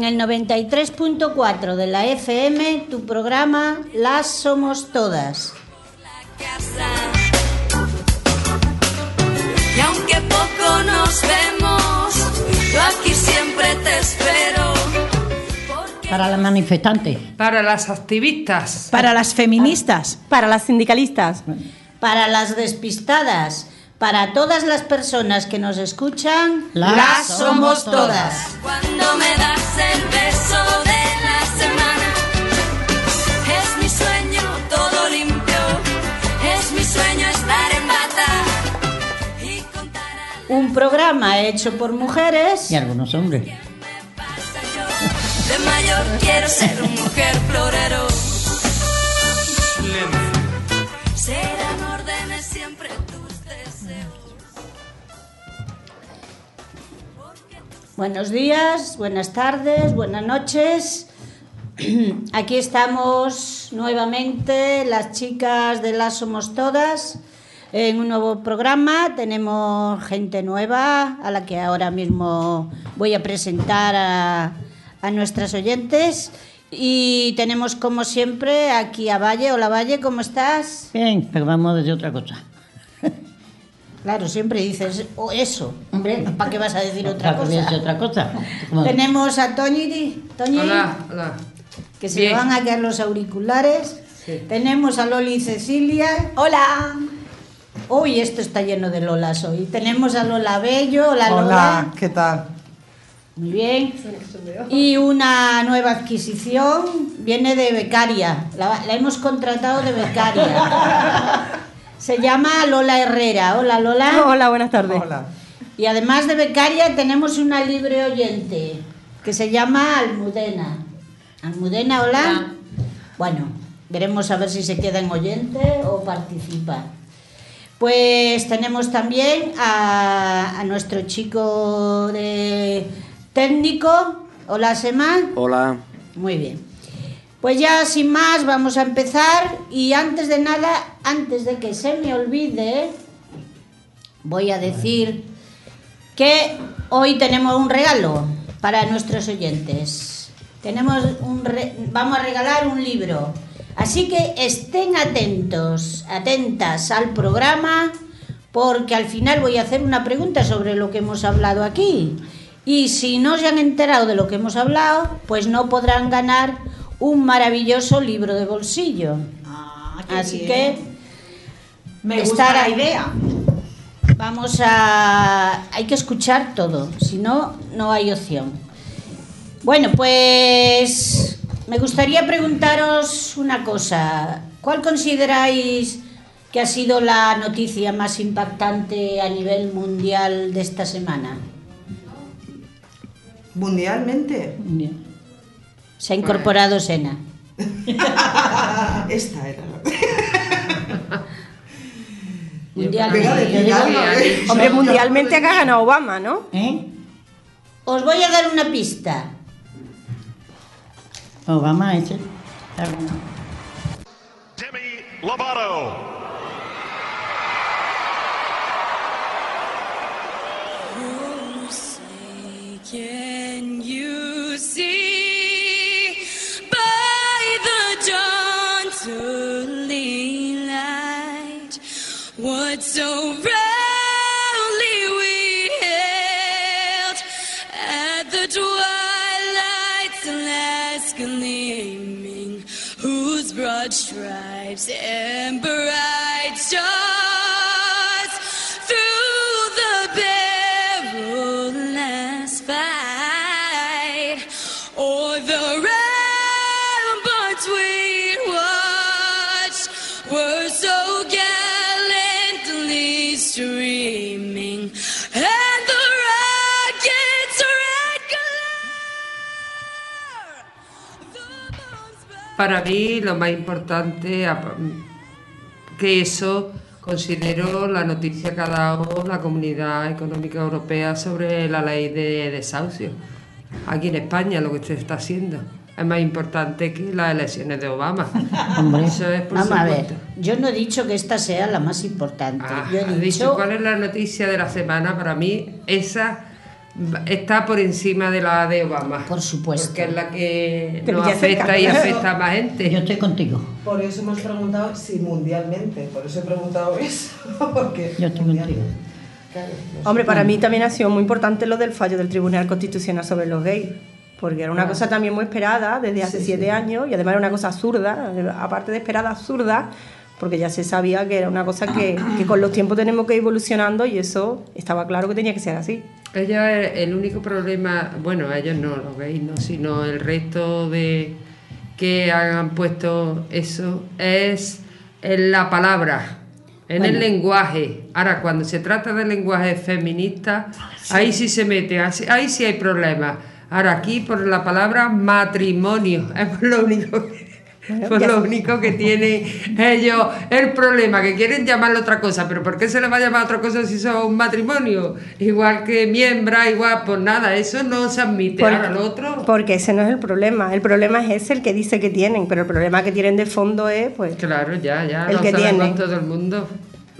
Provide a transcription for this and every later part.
En el 93.4 de la FM, tu programa Las Somos Todas. Y aunque poco nos vemos, yo aquí siempre te espero. Para las manifestantes. Para las activistas. Para las feministas. Para las sindicalistas. Para las despistadas, para todas las personas que nos escuchan, Las somos todas. cuando me das el beso de la semana, es mi sueño todo limpio. Es mi sueño estar en bata y contar a Un programa hecho por mujeres Y algunos hombres. De mayor quiero ser un mujer florero. Buenos días, buenas tardes, buenas noches. Aquí estamos nuevamente las chicas de Las Somos Todas en un nuevo programa. Tenemos gente nueva a la que ahora mismo voy a presentar a, a nuestras oyentes. Y tenemos como siempre aquí a Valle. Hola Valle, ¿cómo estás? Bien, pero vamos desde otra cosa. Claro, siempre dices "Oh, eso. Hombre, ¿para qué vas a decir otra cosa? otra Tenemos a Toñi, Toñi Hola, hola. que se Bien. le van a quedar los auriculares. Sí. Tenemos a Loli y Cecilia. Hola. Uy, esto está lleno de Lolas hoy. Tenemos a Lola Bello. Hola, Lola. Hola, ¿qué tal? Muy bien. Y una nueva adquisición viene de becaria. La, la hemos contratado de becaria. Se llama Lola Herrera. Hola, Lola. Hola, buenas tardes. Hola. Y además de becaria tenemos una libre oyente que se llama Almudena. Almudena, hola. Bueno, veremos a ver si se queda en oyente o participa. Pues tenemos también a, a nuestro chico de técnico. Hola, Sema. Hola. Muy bien. Pues ya sin más vamos a empezar y antes de nada, antes de que se me olvide, voy a decir que hoy tenemos un regalo para nuestros oyentes. Tenemos un vamos a regalar un libro. Así que estén atentos, atentas al programa, porque al final voy a hacer una pregunta sobre lo que hemos hablado aquí. Y si no se han enterado de lo que hemos hablado, pues no podrán ganar un maravilloso libro de bolsillo. Así que Me gusta la la idea. Vamos a... Hay que escuchar todo, si no, no hay opción. Bueno, pues me gustaría preguntaros una cosa. ¿Cuál consideráis que ha sido la noticia más impactante a nivel mundial de esta semana? Mundialmente. Bien. Se ha incorporado Sena. Esta era la. Mundialmente. Hombre, mundialmente ha ganado Obama, ¿no? ¿Eh? Os voy a dar una pista. Obama ese. Demi Lovato. Can you see And bright stars. Para mí lo más importante, que eso, considero la noticia que ha dado la Comunidad Económica Europea sobre la ley de desahucio. Aquí en España lo que se está haciendo es más importante que las elecciones de Obama. Hombre. Eso es por Vamos a ver, yo no he dicho que esta sea la más importante. Ah, yo he dicho, cuál es la noticia de la semana. Para mí, esa está por encima de la de Obama. Por supuesto. Porque es la que Pero nos afecta y afecta a más Yo gente. estoy contigo. Por eso hemos preguntado si mundialmente. Por eso he preguntado eso. Porque Yo estoy contigo. Claro, no Hombre, para mí también ha sido muy importante lo del fallo del Tribunal Constitucional sobre los gays. Porque era una cosa también muy esperada desde hace siete años y además era una cosa absurda, aparte de esperada, absurda, porque ya se sabía que era una cosa que, que con los tiempos tenemos que ir evolucionando y eso estaba claro que tenía que ser así. Ella es el único problema, bueno, ellos no, los gays no, sino el resto de que han puesto eso es en la palabra, en el lenguaje. Ahora, cuando se trata del lenguaje feminista, ahí sí se mete, ahí sí hay problemas. Ahora aquí por la palabra matrimonio, es lo único que, por lo único que tienen ellos el problema, que quieren llamarlo otra cosa, pero ¿por qué se le va a llamar otra cosa si son un matrimonio? Igual que miembra, igual, pues nada, eso no se admite. Por- Ahora lo otro, Porque ese no es el problema. El problema es ese el que dice que tienen, pero el problema que tienen de fondo es, pues, claro, ya, ya, El lo que sabemos tiene. todo el mundo.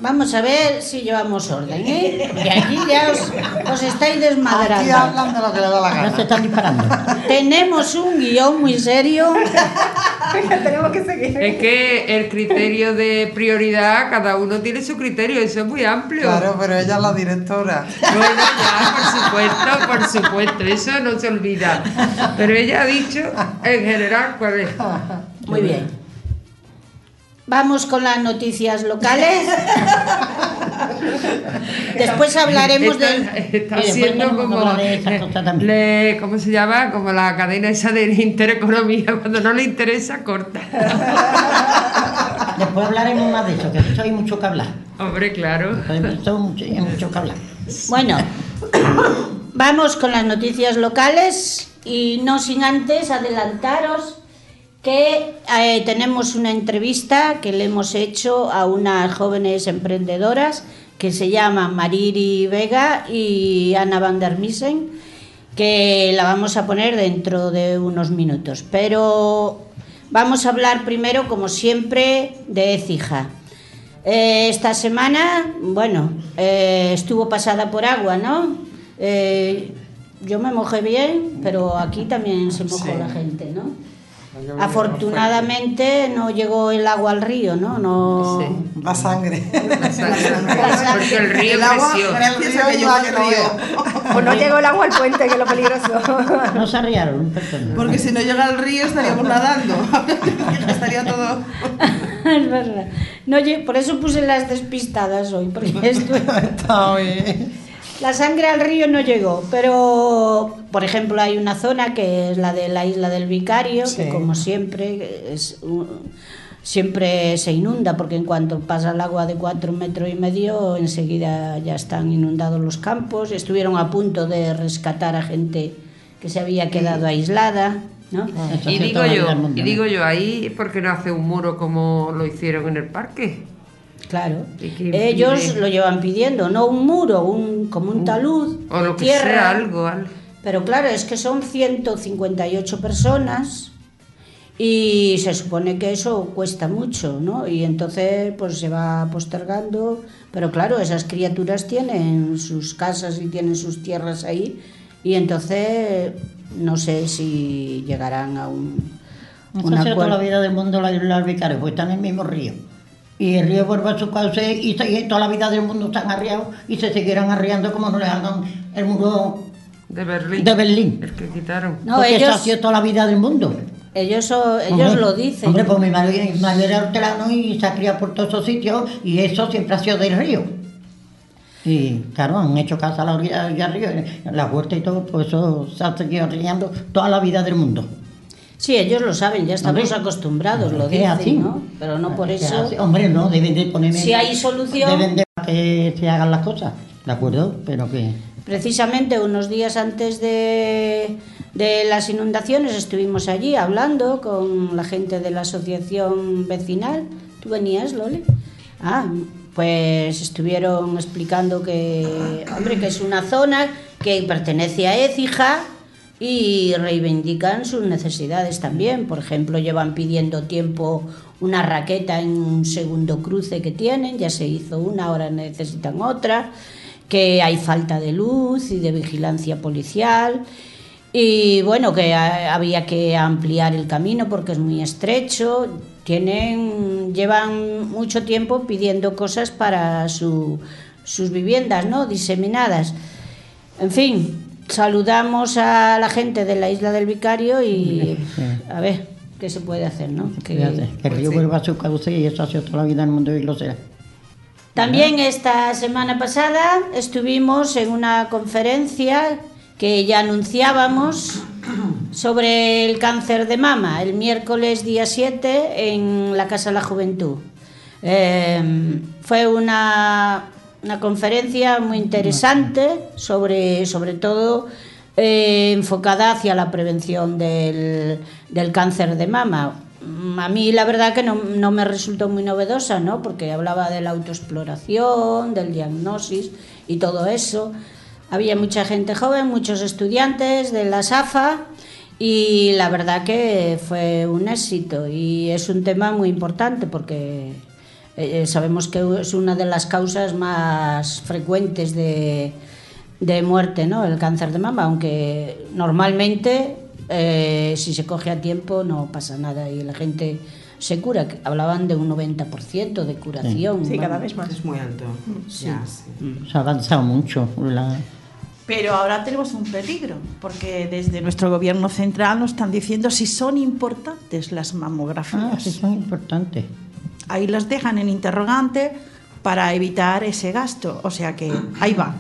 Vamos a ver si llevamos orden, ¿eh? Porque aquí ya os, os estáis Aquí desmadrando. hablan de lo que le da la Ahora se gana. están disparando. Tenemos un guion muy serio. tenemos que seguir. Es que el criterio de prioridad, cada uno tiene su criterio, eso es muy amplio. Claro, pero ella es la directora. Bueno, ya, por supuesto, por supuesto, eso no se olvida. Pero ella ha dicho, en general, cuál es. Muy bien. Vamos con las noticias locales. Después hablaremos Está, está como. hablar de esa cosa también. le- ¿Cómo se llama? Como la cadena esa de intereconomía, cuando no le interesa, corta. Después hablaremos más de eso, que de eso hay mucho que hablar. Hombre, claro. Mucho, hay mucho que hablar. Bueno, vamos con las noticias locales y no sin antes adelantaros que eh, tenemos una entrevista que le hemos hecho a unas jóvenes emprendedoras que se llaman Mariri Vega y Ana van der Missen, que la vamos a poner dentro de unos minutos. Pero vamos a hablar primero, como siempre, de Écija. Eh, esta semana, bueno, eh, estuvo pasada por agua, ¿no? Yo me mojé bien, pero aquí también se mojó Sí. la gente, ¿no? Afortunadamente no llegó el agua al río, ¿no? no Sí. La sangre. Porque el río El agua, que llegó al río. O no llegó el agua al puente, que es lo peligroso. No se arriaron, perdón. Porque si no llega al río estaríamos nadando. Estaría todo. es verdad. No, lle- por eso puse las despistadas hoy, porque esto- Está bien. La sangre al río no llegó, pero por ejemplo hay una zona que es la de la isla del Vicario, que como siempre es un- siempre se inunda, porque en cuanto pasa el agua de cuatro metros y medio, enseguida ya están inundados los campos. Estuvieron a punto de rescatar a gente que se había quedado aislada, ¿no? Y digo yo, y ¿no? digo yo, ahí, ¿por qué no hace un muro como lo hicieron en el parque? Claro. Ellos lo llevan pidiendo, no un muro, un, como un talud O lo que tierra. sea, algo, algo. Pero claro, es que son 158 personas y se supone que eso cuesta mucho, ¿no? Y entonces pues se va postergando, pero claro, esas criaturas tienen sus casas y tienen sus tierras ahí y entonces no sé si llegarán a un, Eso un toda la acuerdo. vida del mundo del Vicario, pues están en el mismo río. Y el río vuelve a su cauce y, se- y toda la vida del mundo están arriados y se seguirán arriando como no le hagan el muro De Berlín. de Berlín. El que quitaron. No, Porque eso ha ellos, sido toda la vida del mundo. ellos, ellos Hombre, lo dicen. Hombre, pues mi madre, mi madre era hortelano y se ha criado por todos esos sitios y eso siempre ha sido del río. Y claro, han hecho casa a la orilla del río, la huerta y todo, pues eso se ha seguido riendo toda la vida del mundo. Sí, ellos lo saben, ya estamos Hombre, acostumbrados, lo dicen, así. ¿no? Pero no por eso... así. Hombre, no, deben de ponerme... Si hay solución- Deben de que se hagan las cosas, ¿de acuerdo? Pero que... Precisamente unos días antes de, de las inundaciones estuvimos allí hablando con la gente de la asociación vecinal. ¿Tú venías, Loli? Ah, pues estuvieron explicando que, hombre, que es una zona que pertenece a Écija y reivindican sus necesidades también. Por ejemplo, llevan pidiendo tiempo una raqueta en un segundo cruce que tienen, ya se hizo una, ahora necesitan otra, que hay falta de luz y de vigilancia policial. Y bueno, que ha- había que ampliar el camino porque es muy estrecho. Tienen, llevan mucho tiempo pidiendo cosas para su- sus viviendas, ¿no? Diseminadas. En fin, saludamos a la gente de la isla del Vicario y a ver qué se puede hacer, ¿no? Que- que el río vuelva a su cauce y eso ha sido toda la vida en el mundo y lo será. También esta semana pasada estuvimos en una conferencia que ya anunciábamos sobre el cáncer de mama, el miércoles día 7 en la Casa de la Juventud. Eh, fue una, una conferencia muy interesante sobre, sobre todo eh, enfocada hacia la prevención del, del cáncer de mama. A mí la verdad que no, no me resultó muy novedosa, ¿no? Porque hablaba de la autoexploración, del diagnosis y todo eso. Había mucha gente joven, muchos estudiantes de la SAFA y la verdad que fue un éxito y es un tema muy importante porque eh, sabemos que es una de las causas más frecuentes de, de muerte, ¿no? El cáncer de mama, aunque normalmente eh, si se coge a tiempo no pasa nada y la gente se cura. Hablaban de un 90% de curación. Sí, cada vamos. vez más. Es muy alto. Ya, sí. Se ha avanzado mucho. La... Pero ahora tenemos un peligro, porque desde nuestro gobierno central nos están diciendo si son importantes las mamografías. Ah, sí, son importantes. Ahí las dejan en interrogante para evitar ese gasto. O sea que ahí va.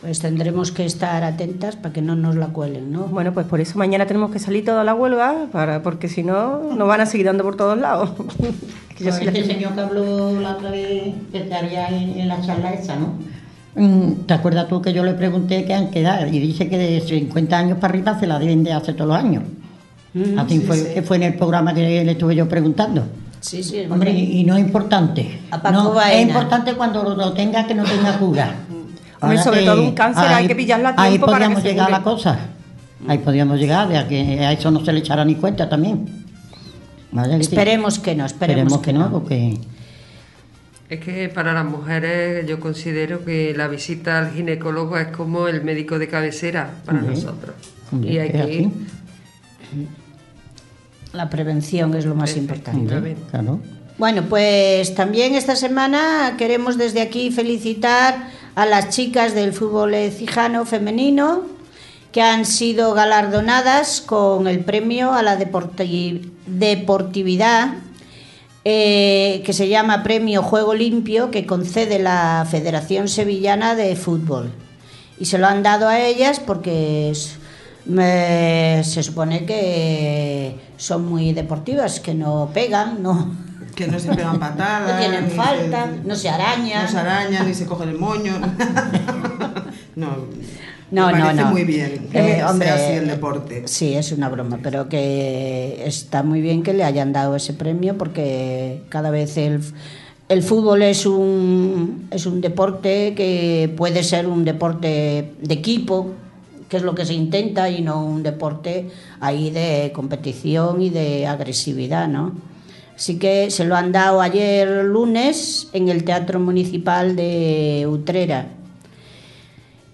Pues tendremos que estar atentas para que no nos la cuelen, ¿no? Bueno, pues por eso mañana tenemos que salir toda la huelga, para, porque si no, nos van a seguir dando por todos lados. Que yo la este que- señor que habló la otra vez, que te había en, en la charla esa, ¿no? Mm, ¿Te acuerdas tú que yo le pregunté qué han quedado? Y dice que de 50 años para arriba se la deben de hacer todos los años. Así sí, fue, sí. fue en el programa que le estuve yo preguntando. Sí, sí, es Hombre, y, y no es importante. A Paco No, es importante cuando lo, tenga que no tenga cura. Hombre, sobre que todo un cáncer, hay que pillarlo a Ahí tiempo para que se llegar a la cosa. Ahí podíamos llegar, a que a eso no se le echará ni cuenta también. Esperemos que no, esperemos, Esperemos que no, porque... Es que para las mujeres yo considero que la visita al ginecólogo es como el médico de cabecera para nosotros. Y hay que así. ir. La prevención es lo más importante. Claro. Bueno, pues también esta semana queremos desde aquí felicitar a las chicas del fútbol cijano femenino que han sido galardonadas con el premio a la deporti- deportividad eh, que se llama Premio Juego Limpio que concede la Federación Sevillana de Fútbol. Y se lo han dado a ellas porque es- me- se supone que son muy deportivas, que no pegan, no, Que no se pegan patadas. no tienen falta, se- no se arañan. No se arañan, ni se cogen el moño. no. No, me no, parece no. muy bien que Eh, sea hombre, así el deporte. Sí, es una broma, pero que está muy bien que le hayan dado ese premio porque cada vez el, el fútbol es un, es un deporte que puede ser un deporte de equipo, que es lo que se intenta, y no un deporte ahí de competición y de agresividad, ¿no? Así que se lo han dado ayer lunes en el Teatro Municipal de Utrera.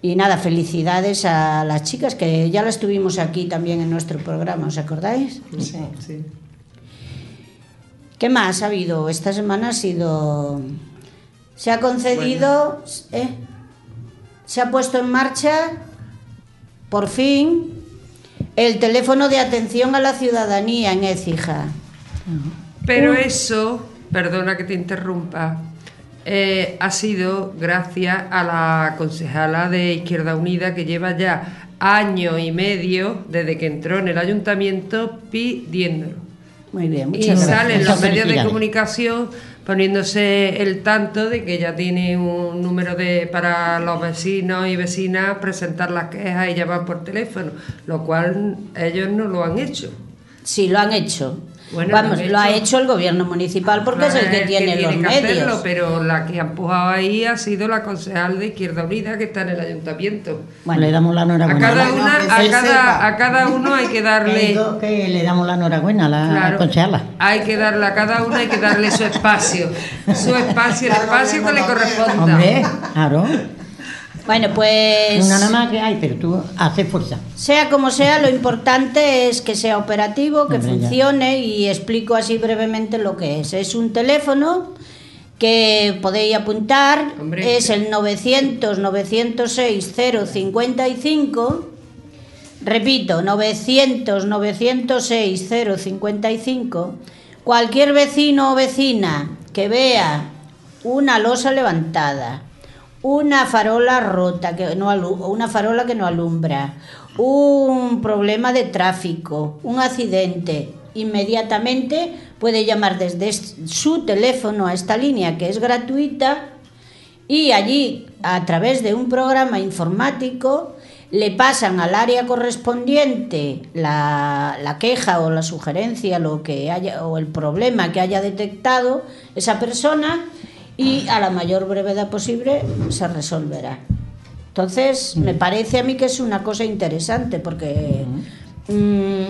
Y nada, felicidades a las chicas que ya las tuvimos aquí también en nuestro programa, ¿os acordáis? Sí. sí. ¿Qué más ha habido? Esta semana ha sido... Se ha concedido... ¿eh? Se ha puesto en marcha, por fin, el teléfono de atención a la ciudadanía en Écija. Pero eso, perdona que te interrumpa, eh, ha sido gracias a la concejala de Izquierda Unida que lleva ya año y medio desde que entró en el ayuntamiento pidiéndolo. Muy bien, Y muchas gracias. salen los medios de comunicación poniéndose el tanto de que ya tiene un número de para los vecinos y vecinas presentar las quejas y llamar por teléfono, lo cual ellos no lo han hecho. Sí, lo han hecho. Bueno, Vamos, lo ha hecho. el gobierno municipal porque es el que tiene los que medios. hacerlo, pero la que ha empujado ahí ha sido la concejal de Izquierda Unida que está en el ayuntamiento. Bueno. le damos la A enhorabuena. cada, no, una, a, cada, a cada uno hay que darle. que le damos la enhorabuena a la Claro, concejala. hay que darle a cada una, hay que darle su espacio. Su espacio, el espacio que le corresponda. Hombre, claro. Bueno, pues Una nada más que hay, pero tú haces fuerza. sea como sea, lo importante es que sea operativo, que Hombre, ya. funcione y explico así brevemente lo que es. Es un teléfono que podéis apuntar, Hombre. es el 900 906 055. Repito, 900 906 055. Cualquier vecino o vecina que vea una losa levantada, una farola rota, que no una farola que no alumbra, un problema de tráfico, un accidente, inmediatamente puede llamar desde es- su teléfono a esta línea que es gratuita y allí a través de un programa informático le pasan al área correspondiente la, la queja o la sugerencia lo que haya o el problema que haya detectado esa persona y a la mayor brevedad posible se resolverá. Entonces, me parece a mí que es una cosa interesante porque mm,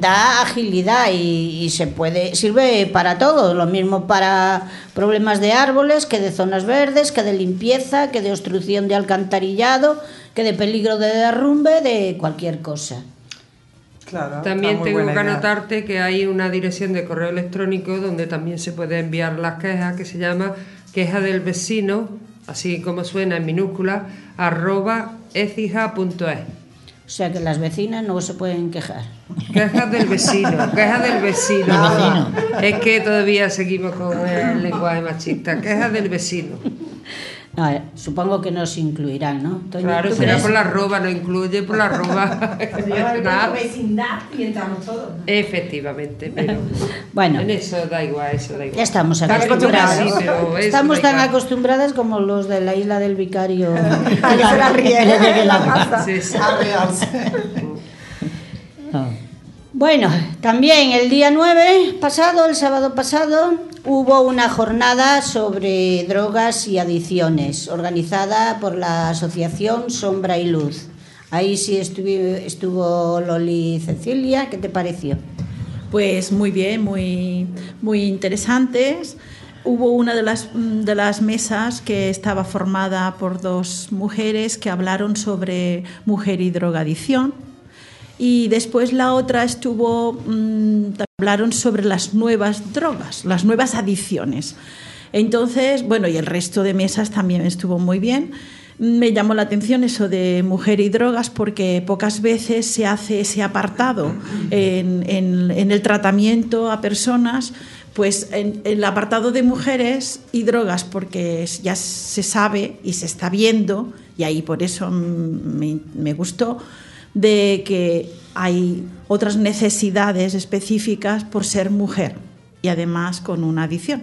da agilidad y, y se puede sirve para todo. Lo mismo para problemas de árboles que de zonas verdes que de limpieza que de obstrucción de alcantarillado que de peligro de derrumbe de cualquier cosa Claro, También tengo que idea. anotarte que hay una dirección de correo electrónico donde también se puede enviar las quejas que se llama queja del vecino, así como suena en minúscula, arroba ecija.es. o sea que las vecinas no se pueden quejar Quejas del vecino, quejas del vecino. Del vecino. Es que todavía seguimos con el lenguaje machista. Quejas del vecino. No, eh, supongo que nos incluirán no Toño, Claro, ¿tú será crees? por la arroba, no incluye por la arroba. Vecindad y entramos todos. Efectivamente, pero bueno en eso da igual, eso da igual. Ya estamos sí, pero eso estamos tan igual. acostumbradas como los de la isla del Vicario. A se la ríe. Llegue el agua. Sí, sí. Ah. Bueno, también el día 9 pasado, el sábado pasado, hubo una jornada sobre drogas y adicciones, organizada por la asociación Sombra y Luz. Ahí sí estuvo Loli Cecilia, ¿qué te pareció? Pues muy bien, muy, muy interesantes. Hubo una de las, de las mesas que estaba formada por dos mujeres que hablaron sobre mujer y drogadicción. Y después la otra estuvo, mm, hablaron sobre las nuevas drogas, las nuevas adicciones. Entonces, bueno, y el resto de mesas también estuvo muy bien. Me llamó la atención eso de mujer y drogas porque pocas veces se hace ese apartado en, en- en el tratamiento a personas, pues en, en el apartado de mujeres y drogas porque ya se sabe y se está viendo, y ahí por eso me, me gustó, de que hay otras necesidades específicas por ser mujer y además con una adicción.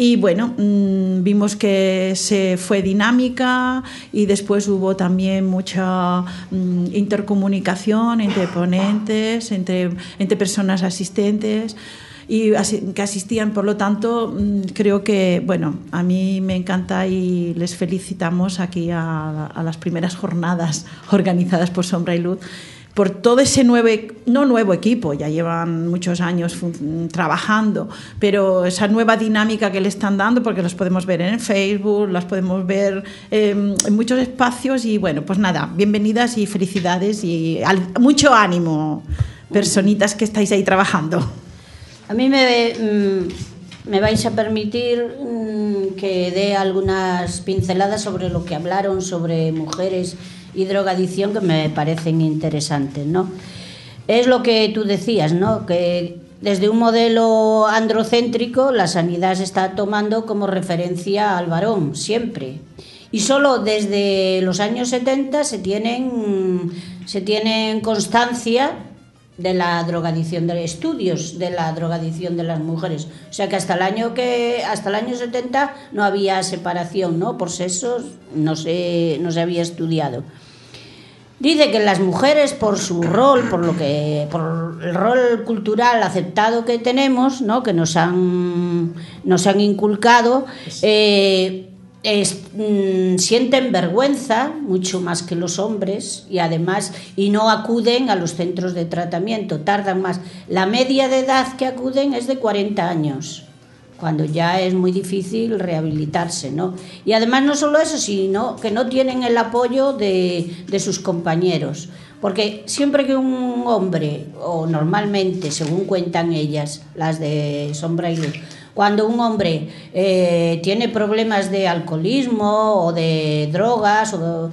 Y bueno, mm, vimos que se fue dinámica y después hubo también mucha mm, intercomunicación entre ponentes, entre, entre personas asistentes y que asistían. Por lo tanto, mm, creo que, bueno, a mí me encanta y les felicitamos aquí a, a las primeras jornadas organizadas por Sombra y Luz por todo ese nuevo, no nuevo equipo, ya llevan muchos años trabajando, pero esa nueva dinámica que le están dando, porque los podemos ver en Facebook, las podemos ver eh, en muchos espacios y bueno, pues nada, bienvenidas y felicidades y al- mucho ánimo, personitas que estáis ahí trabajando. A mí me, mm, me vais a permitir mm, que dé algunas pinceladas sobre lo que hablaron sobre mujeres y drogadicción que me parecen interesantes, ¿no? Es lo que tú decías, ¿no? Que desde un modelo androcéntrico la sanidad se está tomando como referencia al varón, siempre. Y solo desde los años 70 se tienen, se tienen constancia de la drogadicción de estudios de la drogadicción de las mujeres. O sea que hasta el año que hasta el año 70 no había separación no por sexos no se no se había estudiado. Dice que las mujeres, por su rol, por lo que, por el rol cultural aceptado que tenemos, ¿no? que nos han, nos han inculcado, eh, mm, sienten vergüenza mucho más que los hombres y además y no acuden a los centros de tratamiento, tardan más. La media de edad que acuden es de 40 años cuando ya es muy difícil rehabilitarse, ¿no? Y además no solo eso, sino que no tienen el apoyo de, de sus compañeros. Porque siempre que un hombre, o normalmente, según cuentan ellas, las de Sombra y Luz, cuando un hombre eh, tiene problemas de alcoholismo o de drogas, o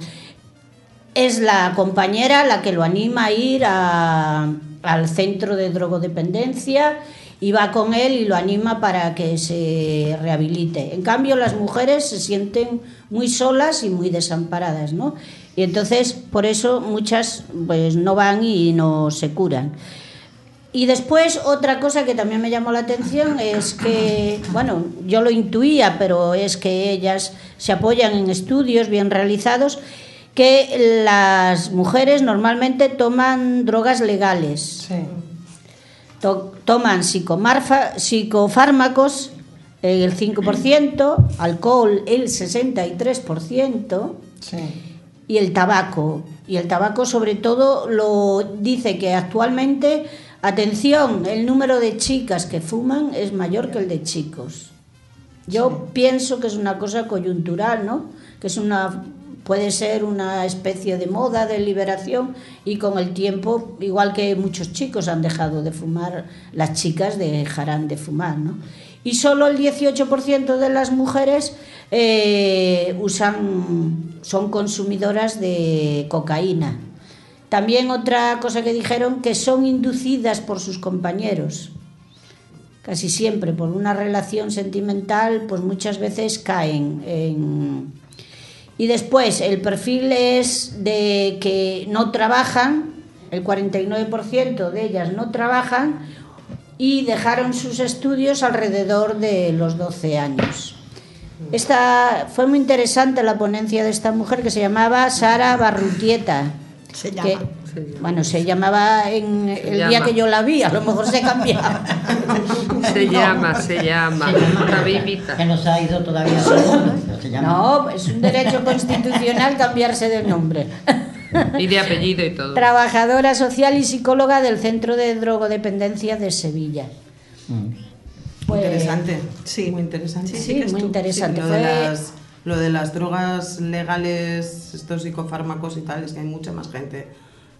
es la compañera la que lo anima a ir al centro de drogodependencia y va con él y lo anima para que se rehabilite. En cambio, las mujeres se sienten muy solas y muy desamparadas, ¿no? Y entonces, por eso muchas pues no van y no se curan. Y después otra cosa que también me llamó la atención es que, bueno, yo lo intuía, pero es que ellas se apoyan en estudios bien realizados, que las mujeres normalmente toman drogas legales. Sí. To- toman psicofármacos el 5%, alcohol el 63%, Sí. y el tabaco. Y el tabaco sobre todo lo dice que actualmente, atención, el número de chicas que fuman es mayor que el de chicos. Yo pienso que es una cosa coyuntural, ¿no? Que es una puede ser una especie de moda de liberación y con el tiempo, igual que muchos chicos han dejado de fumar, las chicas dejarán de fumar, ¿no? Y solo el 18% de las mujeres eh, usan, son consumidoras de cocaína. También otra cosa que dijeron que son inducidas por sus compañeros casi siempre por una relación sentimental, pues muchas veces caen en... Y después el perfil es de que no trabajan, el 49% de ellas no trabajan y dejaron sus estudios alrededor de los 12 años. Esta fue muy interesante la ponencia de esta mujer que se llamaba Sara Barrutieta. Se que- llama. bueno, se llamaba en el día que yo la vi, a lo mejor se cambiaba. Se llama, se llama. Se llama- Está vivita. Que no se ha ido todavía se llama. No, es un derecho constitucional cambiarse de nombre. Y de apellido y todo. Trabajadora social y psicóloga del Centro de Drogodependencia de Sevilla. Mm. Pues- interesante. sí. Muy interesante. Sí, sí, muy interesante. Fue- las, lo de las drogas legales, estos psicofármacos y tal, es que hay mucha más gente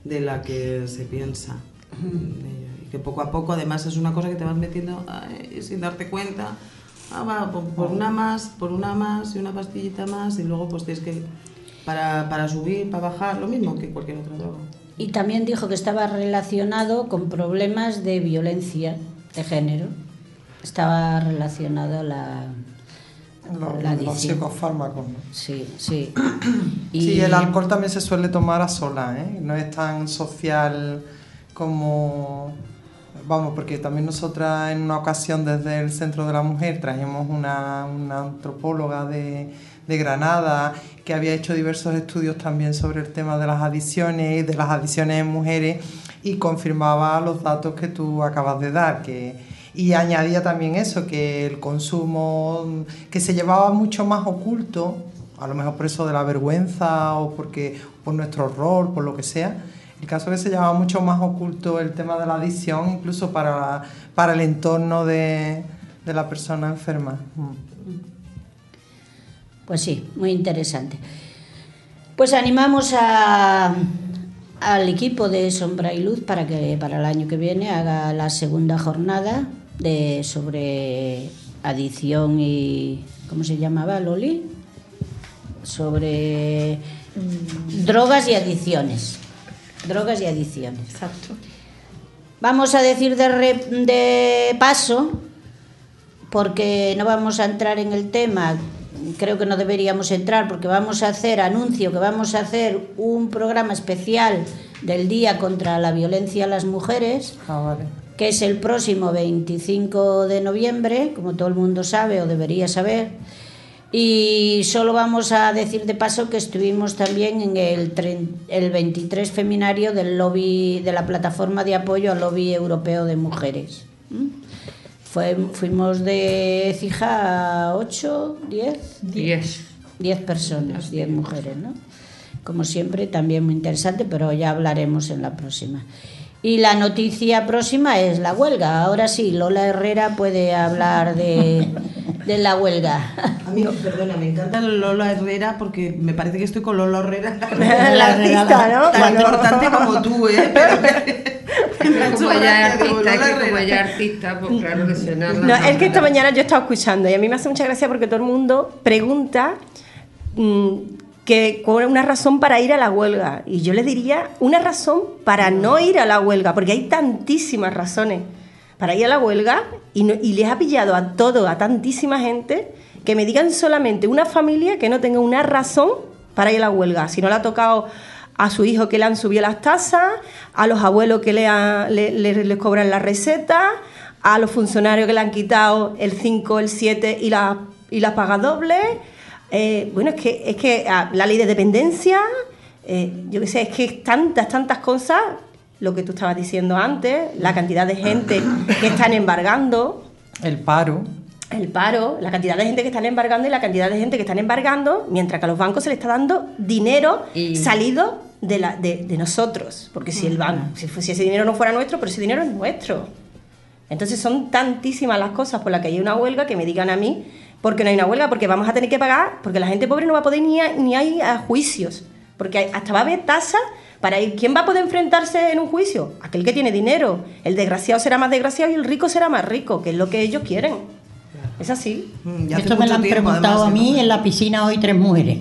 de la que se piensa. Y que poco a poco, además, es una cosa que te vas metiendo ay, sin darte cuenta. Ah, va, por, por una más, por una más y una pastillita más, y luego pues tienes que. Para, para subir, para bajar, lo mismo que cualquier otra droga. Y también dijo que estaba relacionado con problemas de violencia de género. Estaba relacionado la, Los, la los psicofármacos. ¿no? Sí, sí. Sí, el alcohol también se suele tomar a solas, ¿eh? No es tan social como... Vamos, porque también nosotras en una ocasión desde el Centro de la Mujer trajimos una, una antropóloga de, de Granada que había hecho diversos estudios también sobre el tema de las adicciones y de las adicciones en mujeres y confirmaba los datos que tú acabas de dar, que, y añadía también eso, que el consumo que se llevaba mucho más oculto, a lo mejor por eso de la vergüenza o porque por nuestro rol, por lo que sea. El caso que se llevaba mucho más oculto el tema de la adicción, incluso para, para el entorno de, de la persona enferma. Mm. Pues sí, muy interesante. Pues animamos a, al equipo de Sombra y Luz para que para el año que viene haga la segunda jornada de sobre adicción y ¿cómo se llamaba Loli? Sobre drogas y adicciones. Drogas y adicciones. Exacto. Vamos a decir de, re- de paso, porque no vamos a entrar en el tema, creo que no deberíamos entrar, porque vamos a hacer, anuncio que vamos a hacer un programa especial del Día contra la Violencia a las Mujeres, Ah, vale. Que es el próximo 25 de noviembre, como todo el mundo sabe o debería saber. Y solo vamos a decir de paso que estuvimos también en el, el 23 feminario del lobby de la plataforma de apoyo al lobby europeo de mujeres. ¿Mm? Fue, fuimos de Cija a 8, 10, 10. 10 personas, 10 mujeres, ¿no? Como siempre, también muy interesante, pero ya hablaremos en la próxima. Y la noticia próxima es la huelga. Ahora sí, Lola Herrera puede hablar de, de la huelga. A mí, perdona, me encanta Lola Herrera porque me parece que estoy con Lola Herrera. la artista, ¿no? Tan Bueno. importante como tú, ¿eh? Como ella artista, que como ella es artista, pues claro que suena. No, es que esta mañana yo estaba escuchando y a mí me hace mucha gracia porque todo el mundo pregunta mm, que una razón para ir a la huelga. Y yo les diría una razón para no ir a la huelga, porque hay tantísimas razones para ir a la huelga y, no- y les ha pillado a todo, a tantísima gente, que me digan solamente una familia que no tenga una razón para ir a la huelga. Si no le ha tocado a su hijo que le han subido las tasas, a los abuelos que le, ha- le- le- les cobran la receta, a los funcionarios que le han quitado el 5, el 7 y la, y la paga doble. Eh, bueno, es que, es que ah, la ley de dependencia, eh, yo qué sé, es que es tantas, tantas cosas, lo que tú estabas diciendo antes, la cantidad de gente que están embargando, El paro. el paro, la cantidad de gente que están embargando y la cantidad de gente que están embargando, mientras que a los bancos se le está dando dinero Y- salido de, la, de, de nosotros. Porque si el banco, si, si ese dinero no fuera nuestro, pero ese dinero es nuestro. Entonces son tantísimas las cosas por las que hay una huelga que me digan a mí, ¿por qué no hay una huelga? Porque vamos a tener que pagar, porque la gente pobre no va a poder ni a, ni a ir a juicios. Porque hay- hasta va a haber tasa para ir. ¿Quién va a poder enfrentarse en un juicio? Aquel que tiene dinero. El desgraciado será más desgraciado y el rico será más rico, que es lo que ellos quieren. Es así. Mm, ya Esto me lo han tiempo, preguntado además, a mí ¿no? en la piscina hoy tres mujeres.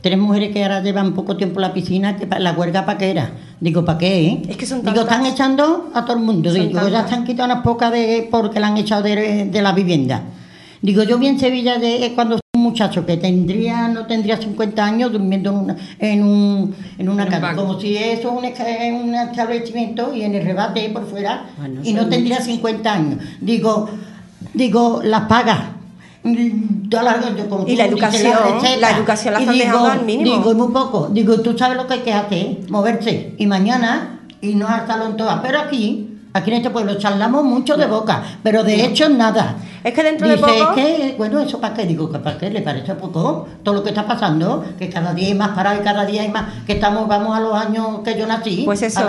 Tres mujeres que ahora llevan poco tiempo en la piscina, que la huelga para qué era. Digo, ¿para qué? eh? Es que son Digo, están echando a todo el mundo. Son Digo, ya tantas. están quitando unas pocas de, porque la han echado de, de la vivienda. Digo, yo vi en Sevilla de, eh, cuando un muchacho que tendría, no tendría 50 años durmiendo en una, en un, en una En un cama, como si eso es un, esca- un establecimiento y en el rebate por fuera, Bueno, y no tendría 50 años. Digo, digo, las pagas. Mm, yo como Y la educación, la educación la están dejando al mínimo. Digo, muy poco. Digo, tú sabes lo que hay que hacer, moverse. Y mañana, y no al salón todas. Pero aquí, aquí en este pueblo, charlamos mucho de boca, pero de hecho nada. Es que dentro de Dice, poco- es que, bueno, ¿eso para qué? Digo, que ¿para qué? ¿Le parece poco? Todo lo que está pasando, que cada día hay más parados y cada día hay más, que estamos, vamos a los años que yo nací. Pues eso.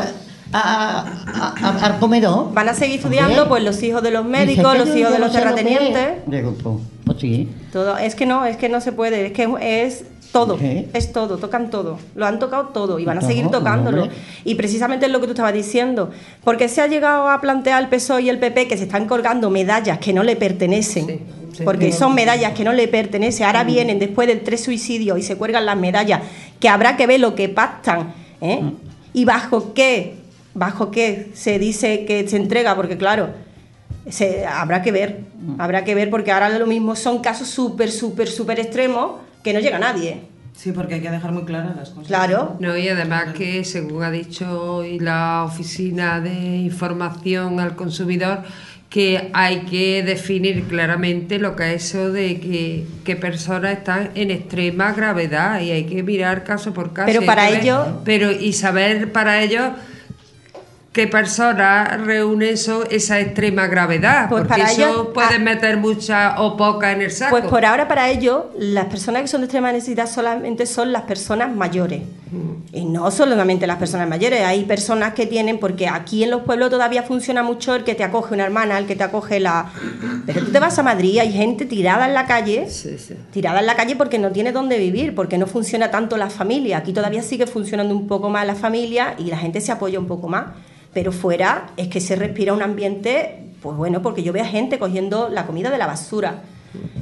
a- a- a- al comedor. Van a seguir estudiando pues los hijos de los médicos, los hijos de los terratenientes. es. Digo, pues, pues sí. Todo, es que no, es que no se puede, es que es todo, es todo, tocan todo, lo han tocado todo y van a seguir tocándolo. Y precisamente es lo que tú estabas diciendo, porque se ha llegado a plantear el PSOE y el PP que se están colgando medallas que no le pertenecen. Sí, sí. porque son medallas que no le pertenecen. Ahora vienen después de tres suicidios y se cuelgan las medallas, que habrá que ver lo que pactan. ¿eh? Y bajo qué, bajo qué se dice que se entrega, porque claro, se, habrá que ver, habrá que ver, porque ahora lo mismo son casos súper, súper, súper extremos que no llega a nadie. Sí, porque hay que dejar muy claras las cosas. Claro. No, y además que, según ha dicho hoy la Oficina de Información al Consumidor, que hay que definir claramente lo que es eso de que, que personas están en extrema gravedad y hay que mirar caso por caso. Pero para ello- Pero y saber para ellos qué personas reúnen eso, esa extrema gravedad, Pues porque para eso ellos- puede ah. meter mucha o poca en el saco. Pues por ahora para ellos, las personas que son de extrema necesidad solamente son las personas mayores. Y no solamente las personas mayores, hay personas que tienen, porque aquí en los pueblos todavía funciona mucho el que te acoge una hermana, el que te acoge la... Pero tú te vas a Madrid, hay gente tirada en la calle, Sí, sí. tirada en la calle porque no tiene dónde vivir, porque no funciona tanto la familia. Aquí todavía sigue funcionando un poco más la familia y la gente se apoya un poco más. Pero fuera es que se respira un ambiente, pues bueno, porque yo veo a gente cogiendo la comida de la basura,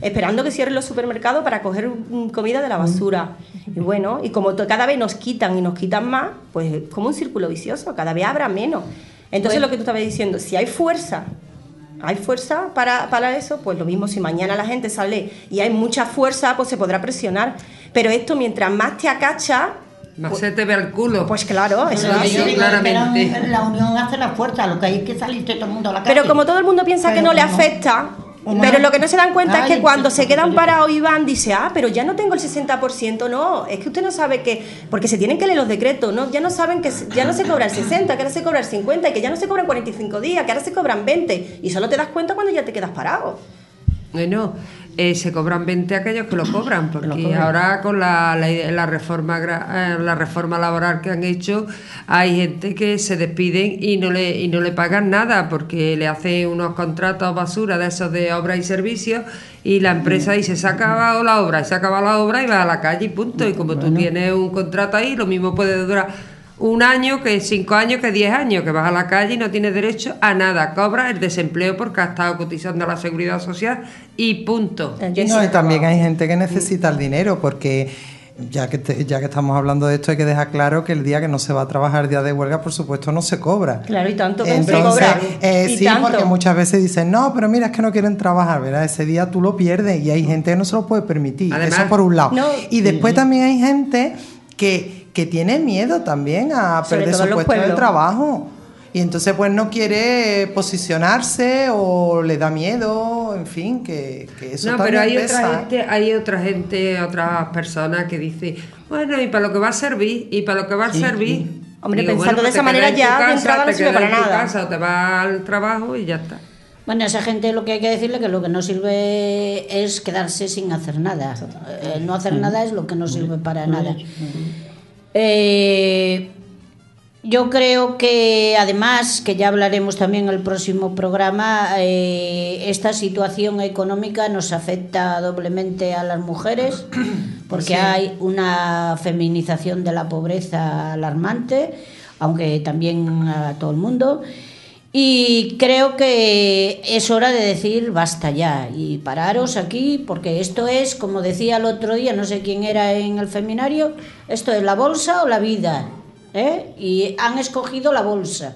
esperando que cierren los supermercados para coger comida de la basura. Y bueno, y como cada vez nos quitan y nos quitan más, pues es como un círculo vicioso, cada vez habrá menos. Entonces lo que tú estabas diciendo, si hay fuerza hay fuerza para, para eso, pues lo mismo si mañana la gente sale y hay mucha fuerza, pues se podrá presionar. Pero esto mientras más te acacha, Más se te ve el culo. pues claro, eso Pero es claramente. que la, la unión hace la fuerza, lo que hay es que salirse todo el mundo a la calle. Pero como todo el mundo piensa que Pero no le afecta, Pero lo que no se dan cuenta es que cuando se quedan parados y van, dice, ah, pero ya no tengo el 60%, no, es que usted no sabe que, porque se tienen que leer los decretos, ¿no? Ya no saben que ya no se cobra el 60, que ahora se cobra el 50, y que ya no se cobran 45 días, que ahora se cobran 20, y solo te das cuenta cuando ya te quedas parado. Bueno, eh, se cobran 20 aquellos que lo cobran, porque cobran. ahora con la, la, la reforma eh, la reforma laboral que han hecho, hay gente que se despiden y no le y no le pagan nada porque le hace unos contratos basura de esos de obra y servicios y la empresa dice se ha acabado la obra, se acaba la obra y va a la calle y punto. Y como tú tienes un contrato ahí, lo mismo puede durar un año, que cinco años, que diez años, que vas a la calle y no tienes derecho a nada. Cobras el desempleo porque has estado cotizando a la seguridad social y punto. Y no, y también hay gente que necesita el dinero porque ya que, te- ya que estamos hablando de esto hay que dejar claro que el día que no se va a trabajar el día de huelga por supuesto no se cobra. Claro, y tanto que se Entonces, cobra. eh, sí, tanto. porque muchas veces dicen, no, pero mira, es que no quieren trabajar, ¿verdad? Ese día tú lo pierdes y hay gente que no se lo puede permitir. Además- Eso por un lado. No. Y después también hay gente que, que tiene miedo también a Sobre perder su puesto de trabajo. Y entonces pues no quiere posicionarse o le da miedo, en fin, que, que eso no, pero también hay pesa. otra gente, hay otra gente, otras personas que dicen, bueno, y para lo que va a servir, y para lo que va a servir. Hombre, Digo, pensando de pues esa manera ya casa, entrada no te sirve para nada. casa o te vas al trabajo y ya está. Bueno, a esa gente lo que hay que decirle que lo que no sirve es quedarse sin hacer nada. Eh, no hacer nada es lo que no sirve para nada. Eh, yo creo que además, que ya hablaremos también en el próximo programa, eh, esta situación económica nos afecta doblemente a las mujeres porque hay una feminización de la pobreza alarmante, aunque también a todo el mundo. Y creo que es hora de decir basta ya y pararos aquí, porque esto es, como decía el otro día, no sé quién era en el seminario, esto es la bolsa o la vida. ¿eh? Y han escogido la bolsa.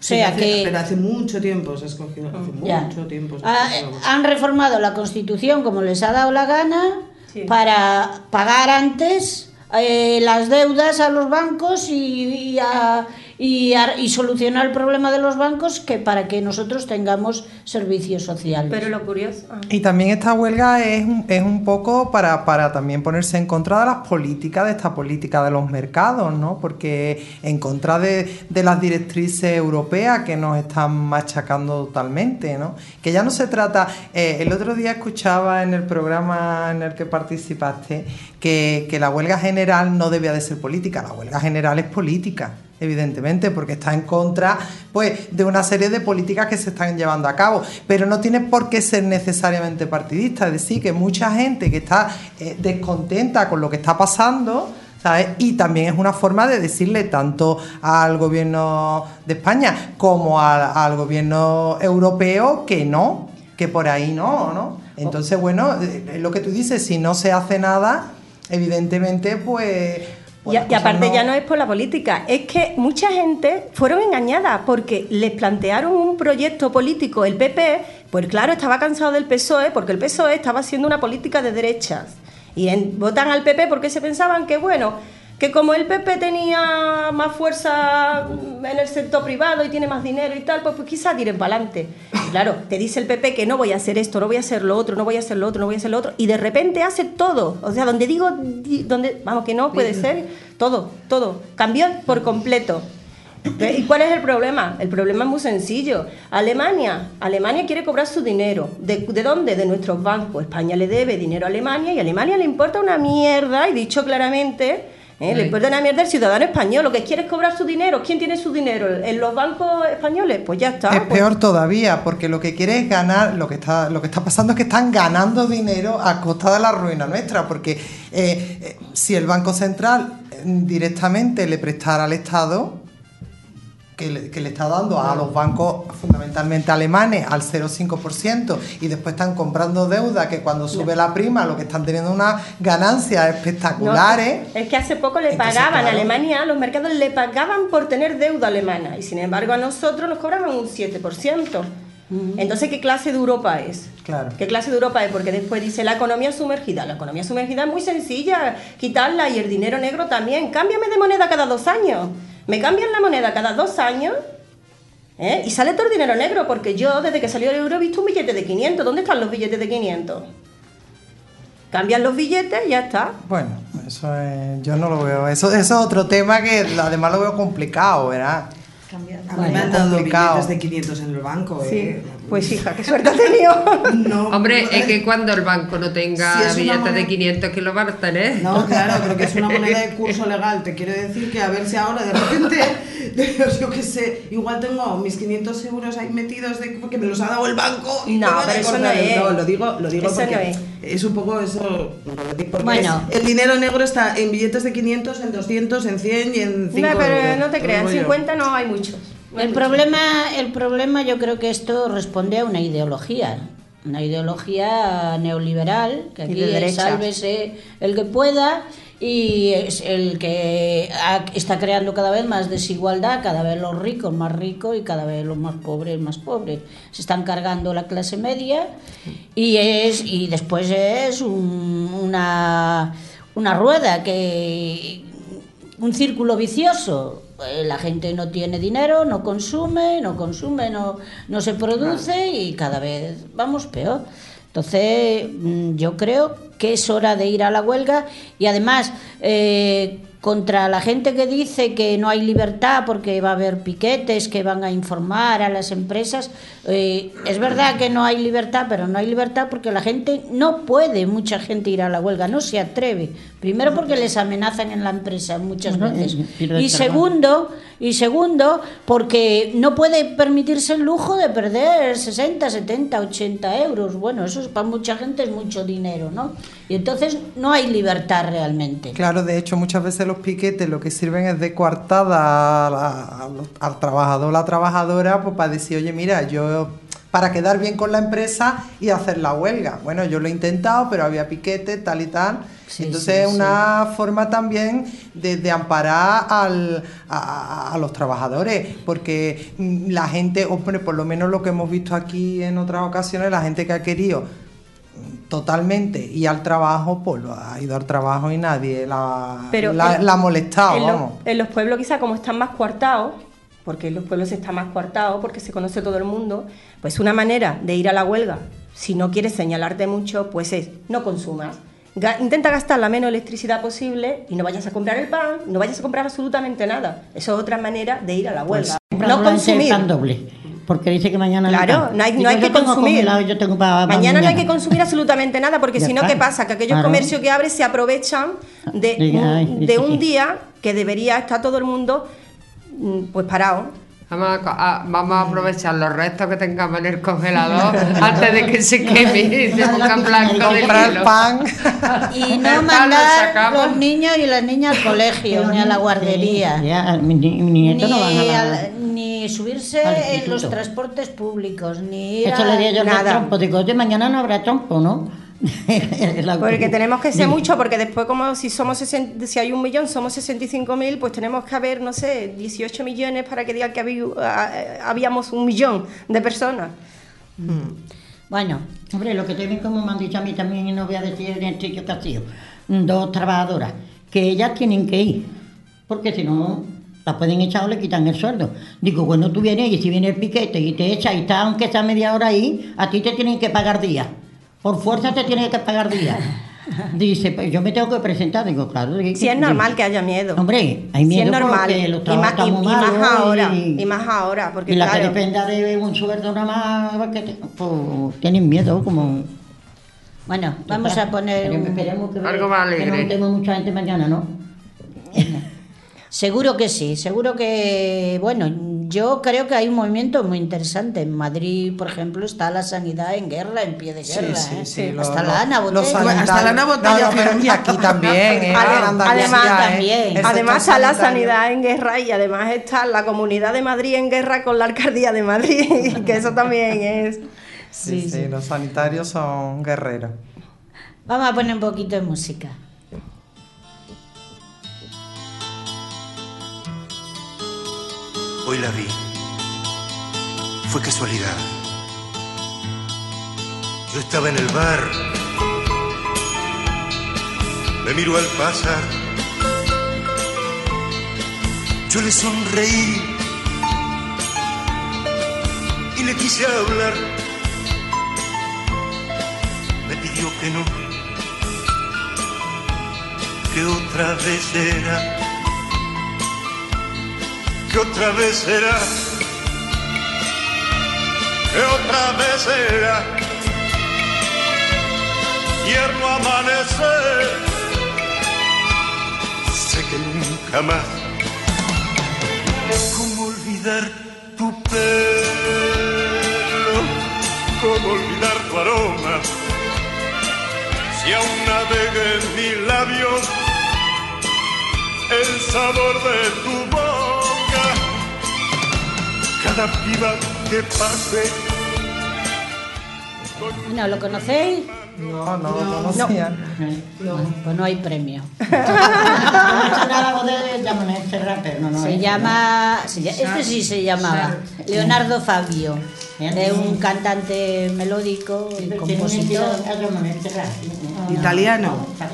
O sea Sí, hace- que Pero hace mucho tiempo se ha escogido. Hace ya. mucho tiempo. se ha Ah, escogido. han reformado la Constitución como les ha dado la gana Sí. para pagar antes eh, las deudas a los bancos y, y a- y y solucionar el problema de los bancos que para que nosotros tengamos servicios sociales. Pero lo curioso. ah. Y también esta huelga es un, es un poco para, para también ponerse en contra de las políticas, de esta política de los mercados, ¿no? Porque en contra de, de las directrices europeas que nos están machacando totalmente, ¿no? Que ya no se trata... eh, el otro día escuchaba en el programa en el que participaste que, que la huelga general no debía de ser política, la huelga general es política evidentemente, porque está en contra pues, de una serie de políticas que se están llevando a cabo, pero no tiene por qué ser necesariamente partidista, es decir, que mucha gente que está eh, descontenta con lo que está pasando, ¿sabes? Y también es una forma de decirle tanto al gobierno de España como al, gobierno europeo que no, que por ahí no, ¿no? Entonces, bueno, eh, es lo que tú dices, si no se hace nada, evidentemente, pues... Y, aparte no- ya no es por la política, es que mucha gente fueron engañadas porque les plantearon un proyecto político, el PP, pues claro, estaba cansado del PSOE, porque el PSOE estaba haciendo una política de derechas. Y en- votan al PP porque se pensaban que, bueno, que como el PP tenía más fuerza en el sector privado y tiene más dinero y tal, pues, pues quizás tiren para adelante. Claro, te dice el PP que no voy a hacer esto, no voy a hacer lo otro, no voy a hacer lo otro, no voy a hacer lo otro, y de repente hace todo. O sea, donde digo, di- donde, vamos, que no puede ser, todo, todo. Cambió por completo. ¿Y cuál es el problema? El problema es muy sencillo. Alemania, Alemania quiere cobrar su dinero. ¿De, de dónde? De nuestros bancos. España le debe dinero a Alemania y a Alemania le importa una mierda, y dicho claramente, ¿eh? le importa una mierda el ciudadano español. Lo que quiere es cobrar su dinero. ¿Quién tiene su dinero? ¿En los bancos españoles? Pues ya está. Es pues- peor todavía, porque lo que quiere es ganar, lo que está, lo que está pasando es que están ganando dinero a costa de la ruina nuestra, porque eh, eh, si el Banco Central eh, directamente le prestara al Estado, que le, que le está dando a los bancos fundamentalmente alemanes al 0,5% y después están comprando deuda que cuando sube la prima lo que están teniendo unas ganancias No, espectaculares. es que hace poco le Entonces, pagaban a. Alemania, los mercados le pagaban por tener deuda alemana y sin embargo a nosotros nos cobraban un 7%. Entonces, ¿qué clase de Europa es? Claro. ¿Qué clase de Europa es? Porque después dice la economía sumergida. La economía sumergida es muy sencilla, quitarla y el dinero negro también. Cámbiame de moneda cada dos años. Me cambian la moneda cada dos años ¿eh? Y sale todo el dinero negro, porque yo desde que salió el euro he visto un billete de 500. ¿Dónde están los billetes de 500? Cambian los billetes y ya está. Bueno, eso es, yo no lo veo. Eso, eso es otro tema que además lo veo complicado, ¿verdad? A mí me han dado billetes de 500 en el banco, Sí. ¿eh? Pues hija, qué suerte has tenido. No, Hombre, no, es que cuando el banco no tenga Si billetes de moneda- 500, que lo van a tener? No, claro, pero que es una moneda de curso legal. Te quiero decir que a ver si ahora de repente, yo qué sé, igual tengo mis 500 euros ahí metidos de, porque me los ha dado el banco. y No, pero eso no es. No, lo digo, lo digo Eso porque no es. es un poco eso. Bueno. es- el dinero negro está en billetes de 500, en 200, en 100 y en 5 No, pero no te creas, en Digo yo. 50 no hay muchos. El problema, el problema yo creo que esto responde a una ideología, una ideología neoliberal, que aquí de sálvese el que pueda y es el que está creando cada vez más desigualdad, cada vez los ricos más ricos y cada vez los más pobres más pobres. Se están cargando la clase media y es y después es un- una, una rueda que un círculo vicioso. Eh, La gente no tiene dinero, no consume, no consume, no, no se produce y cada vez vamos peor. Entonces, mm, yo creo que es hora de ir a la huelga y además, eh, contra la gente que dice que no hay libertad porque va a haber piquetes que van a informar a las empresas, eh, es verdad que no hay libertad, pero no hay libertad porque la gente no puede, mucha gente ir a la huelga, no se atreve. Primero porque les amenazan en la empresa muchas veces. y- segundo, y segundo, porque no puede permitirse el lujo de perder 60, 70, 80 euros. Bueno, eso es, para mucha gente es mucho dinero, ¿no? Y entonces no hay libertad realmente. Claro, de hecho, muchas veces los piquetes lo que sirven es de coartada a la- a los- al trabajador la trabajadora pues, para decir, oye, mira, yo para quedar bien con la empresa y hacer la huelga. Bueno, yo lo he intentado, pero había piquetes, tal y tal. Sí, Entonces sí, es una forma también de, de amparar al- a, los trabajadores, porque mm, la gente, hombre, por lo menos lo que hemos visto aquí en otras ocasiones, la gente que ha querido totalmente y al trabajo, pues lo ha ido al trabajo y nadie la, Pero la, en- la ha molestado, en, los- vamos. en los pueblos quizá como están más coartados, porque en los pueblos está más coartado, porque se conoce todo el mundo, pues una manera de ir a la huelga, si no quieres señalarte mucho, pues es no consumas. Ga- intenta gastar la menos electricidad posible y no vayas a comprar el pan, no vayas a comprar absolutamente nada. Eso es otra manera de ir a la huelga. Compra no consumir. pan doble. Porque dice que mañana Claro, no hay, no hay que consumir. congelado, yo tengo pa- pa mañana no hay que consumir absolutamente nada, porque si no. ¿qué pasa? Que aquellos Claro. comercios que abren se aprovechan de, Diga, ay, un- dice de un día que debería estar todo el mundo pues parado. Vamos a, vamos a aprovechar los restos que tengamos en el congelador antes de que se queme y se de Comprar hielo. pan. Y no mandar los niños y las niñas al colegio, ni a la guardería. Sí, ya, mi, ni- mi nieto Ni, no van a la... ni subirse en los transportes públicos, ni ir Eso a- le di yo al nada. trompo. Digo, oye, mañana no habrá trompo, ¿no? Porque tenemos que ser mucho, porque después como si somos si hay un millón, somos 65 mil, pues tenemos que haber, no sé, 18 millones para que digan que habíamos un millón de personas. Bueno, Hombre, lo que tienen, como me han dicho a mí también, y no voy a decir en el sitio que ha sido, dos trabajadoras, que ellas tienen que ir, porque si no, las pueden echar o le quitan el sueldo. Digo, bueno, tú vienes y si viene el piquete y te echa y está, aunque sea media hora ahí, a ti te tienen que pagar día. Por fuerza te tienen que pagar día. Dice, pues yo me tengo que presentar. Digo, claro. Si es normal que haya miedo. Hombre, hay Si miedo es normal. porque los y, trabajos más, y- y más ahora. y- Y, más ahora, porque y la claro, que dependa de un sueldo nada más, que te- pues, tienen miedo, como... bueno, vamos a poner Esperemos, un- esperemos que, Algo más alegre. no tenemos mucha gente mañana, ¿no? Seguro que sí, seguro que, bueno, yo creo que hay un movimiento muy interesante. En Madrid, por ejemplo, está la sanidad en guerra, en pie de Sí, guerra. sí, ¿eh? sí. lo- Hasta lo- la Ana Botella. Hasta la Ana Botella. No, no, pero y aquí también, ¿eh? Además ¿eh? también. Sector Además está la sanidad en guerra y además está la comunidad de Madrid en guerra con la alcaldía de Madrid, que eso también es... Sí, sí, los sanitarios son guerreros. Vamos a poner un poquito de música. Hoy la vi. Fue casualidad. Yo estaba en el bar. Me miró al pasar. Yo le sonreí. le quise hablar. Me pidió que no, que otra vez será, que otra vez será, que otra vez será. Tierno amanecer, sé que nunca más. ¿Cómo olvidar tu pelo? ¿Cómo olvidar tu aroma? Si aún navega en mis labios el sabor de tu boca. Cada piba que pase. No, ¿lo conocéis? No, no, no conocía. Pues no hay premio. Serra, pero no, no. Se es, llama, se lla- este sí se llamaba Leonardo Fabio, es un cantante melódico y ¿no? Compositor sí. Italiano. ¿no?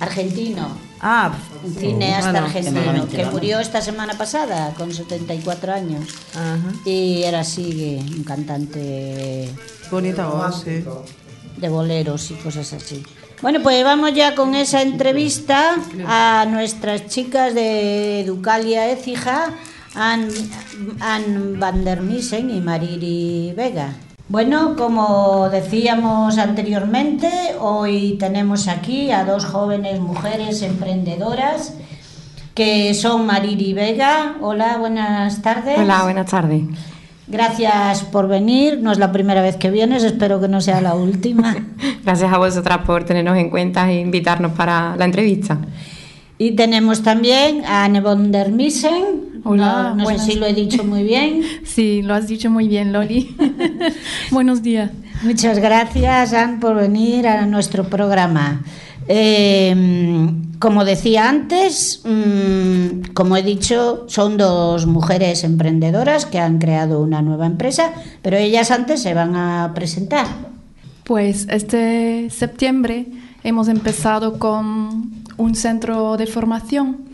argentino, Ah, un cineasta bueno, argentino que murió esta semana pasada con 74 años ajá. y era así un cantante Bonita voz, sí. de boleros y cosas así. Bueno, pues vamos ya con esa entrevista a nuestras chicas de Ducalia Écija, Ann, Ann van der Missen y Mariri Vega. Bueno, como decíamos anteriormente, hoy tenemos aquí a dos jóvenes mujeres emprendedoras que son Mariri Vega. Hola, buenas tardes. Hola, buenas tardes. Gracias por venir. No es la primera vez que vienes, espero que no sea la última. Gracias a vosotras por tenernos en cuenta e invitarnos para la entrevista. Y tenemos también a Anne von der Missen. Hola, no, no sé si lo he dicho muy bien. Sí, lo has dicho muy bien, Loli. Buenos días. Muchas gracias, Anne, por venir a nuestro programa. Eh, como decía antes, mm, como he dicho, son dos mujeres emprendedoras que han creado una nueva empresa, pero ellas antes se van a presentar. Pues este septiembre hemos empezado con un centro de formación.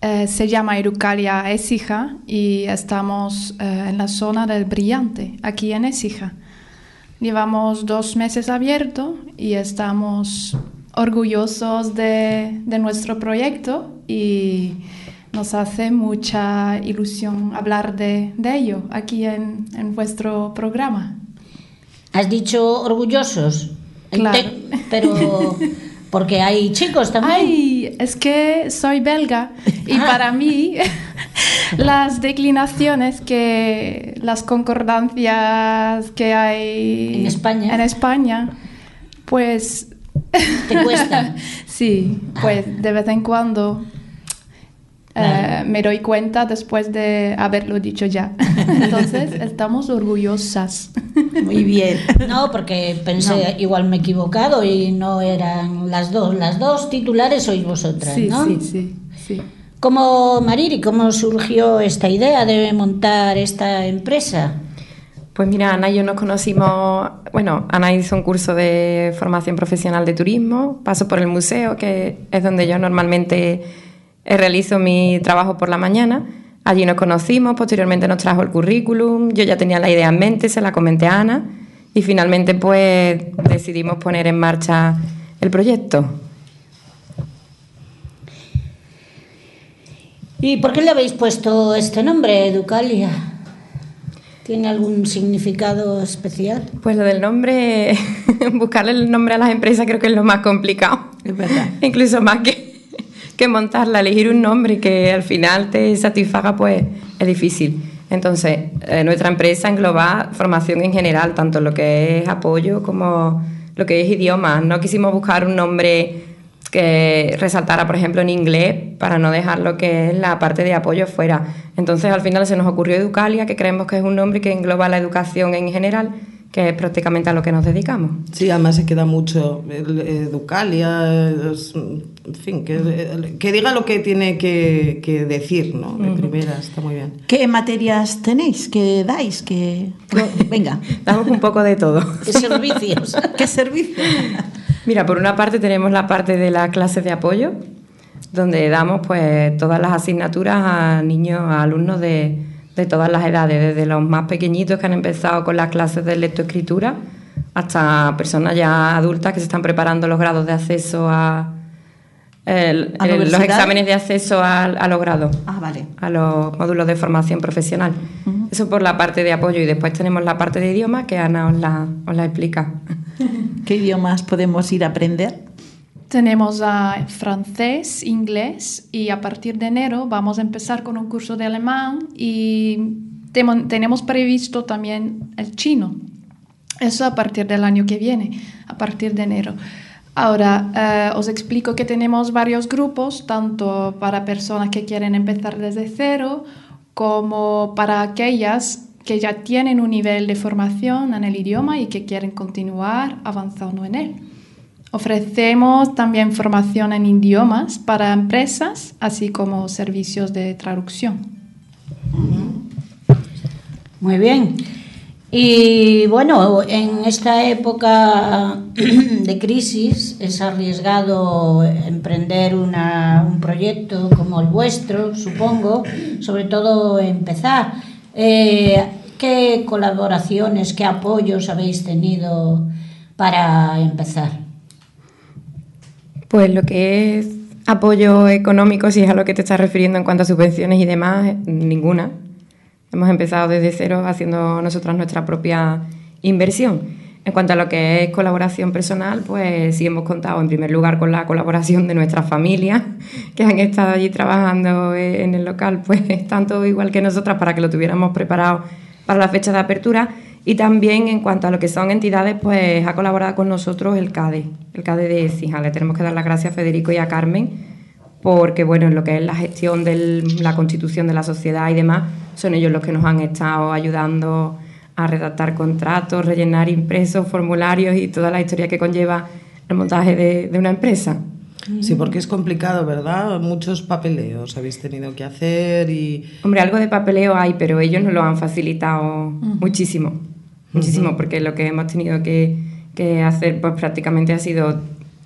Eh, se llama Educalia Écija y estamos eh, en la zona del Brillante, aquí en Écija. Llevamos dos meses abierto y estamos orgullosos de, de nuestro proyecto y nos hace mucha ilusión hablar de, de ello aquí en, en vuestro programa. Has dicho orgullosos, Claro. Pero porque hay chicos también. Ay, es que soy belga y Ah. para mí las declinaciones que las concordancias que hay En España. en España, pues ¿Te cuesta? sí, pues de vez en cuando eh, me doy cuenta después de haberlo dicho ya. Entonces estamos orgullosas. Muy bien. No, porque pensé, igual me he equivocado y no eran las dos. Las dos titulares sois vosotras, Sí, ¿no? sí, sí, sí. ¿Cómo, Mariri, cómo surgió esta idea de montar esta empresa? Pues mira, Ana y yo nos conocimos, bueno, Ana hizo un curso de formación profesional de turismo, paso por el museo, que es donde yo normalmente eh, realizo mi trabajo por la mañana. Allí nos conocimos, posteriormente nos trajo el currículum, yo ya tenía la idea en mente, se la comenté a Ana y finalmente pues decidimos poner en marcha el proyecto. ¿Y por qué le habéis puesto este nombre, Educalia? ¿Tiene algún significado especial? Pues lo del nombre, buscarle el nombre a las empresas creo que es lo más complicado. Es verdad. Incluso más que, que montarla, elegir un nombre que al final te satisfaga, pues es difícil. Entonces, eh, nuestra empresa engloba formación en general, tanto lo que es apoyo como lo que es idiomas. No quisimos buscar un nombre que resaltara, por ejemplo, en inglés, para no dejar lo que es la parte de apoyo fuera. Entonces, al final se nos ocurrió Educalia, que creemos que es un nombre que engloba la educación en general, que es prácticamente a lo que nos dedicamos. Sí, además se queda mucho el Educalia, es- en fin, que, que diga lo que tiene que, que decir, ¿no? De primera, está muy bien. ¿Qué materias tenéis? ¿Qué dais? ¿Qué... Venga, Damos un poco de todo. ¿Qué servicios? ¿qué servicio? Mira, por una parte tenemos la parte de las clases de apoyo, donde damos pues todas las asignaturas a niños, a alumnos de, de todas las edades, desde los más pequeñitos que han empezado con las clases de lectoescritura hasta personas ya adultas que se están preparando los grados de acceso a, el- ¿A el- los exámenes de acceso a, a los grados, Ah, vale. a los módulos de formación profesional. Eso por la parte de apoyo y después tenemos la parte de idiomas que Ana os la, os la explica. ¿Qué idiomas podemos ir a aprender? Tenemos francés, inglés y a partir de enero vamos a empezar con un curso de alemán y tenemos previsto también el chino. Eso a partir del año que viene, a partir de enero. Ahora, eh, os explico que tenemos varios grupos, tanto para personas que quieren empezar desde cero, como para aquellas que ya tienen un nivel de formación en el idioma y que quieren continuar avanzando en él. Ofrecemos también formación en idiomas para empresas, así como servicios de traducción. Muy bien. Y bueno, en esta época de crisis es arriesgado emprender un proyecto como el vuestro, supongo, sobre todo empezar. Eh, ¿Qué colaboraciones, qué apoyos habéis tenido para empezar? Pues lo que es apoyo económico, si es a lo que te estás refiriendo en cuanto a subvenciones y demás, eh, ninguna. Hemos empezado desde cero haciendo nosotras nuestra propia inversión. En cuanto a lo que es colaboración personal, pues sí hemos contado en primer lugar con la colaboración de nuestras familias que han estado allí trabajando eh, en el local, pues tanto igual que nosotras para que lo tuviéramos preparado para la fecha de apertura. Y también en cuanto a lo que son entidades, pues ha colaborado con nosotros el CADE, el CADE de Écija. Le tenemos que dar las gracias a Federico y a Carmen porque bueno, en lo que es la gestión de la constitución de la sociedad y demás, son ellos los que nos han estado ayudando a redactar contratos, rellenar impresos, formularios y toda la historia que conlleva el montaje de una empresa. Sí, porque es complicado, ¿verdad? Muchos papeleos habéis tenido que hacer y... Hombre, algo de papeleo hay, pero ellos nos lo han facilitado muchísimo, muchísimo, porque lo que hemos tenido que, que hacer pues prácticamente ha sido,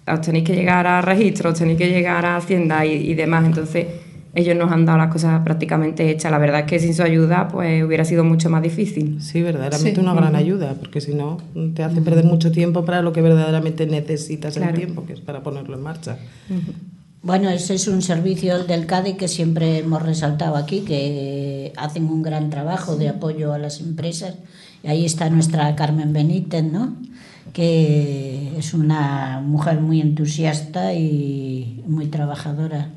os tenéis que llegar a registro, os tenéis que llegar a Hacienda y, y demás, entonces ellos nos han dado las cosas prácticamente hechas. La verdad es que sin su ayuda pues hubiera sido mucho más difícil. Sí, verdaderamente Sí. una gran ayuda, porque si no te hace perder mucho tiempo para lo que verdaderamente necesitas Claro. el tiempo, que es para ponerlo en marcha. Bueno, ese es un servicio del CADE que siempre hemos resaltado aquí, que hacen un gran trabajo de apoyo a las empresas. Y ahí está nuestra Carmen Benítez, ¿no? que es una mujer muy entusiasta y muy trabajadora.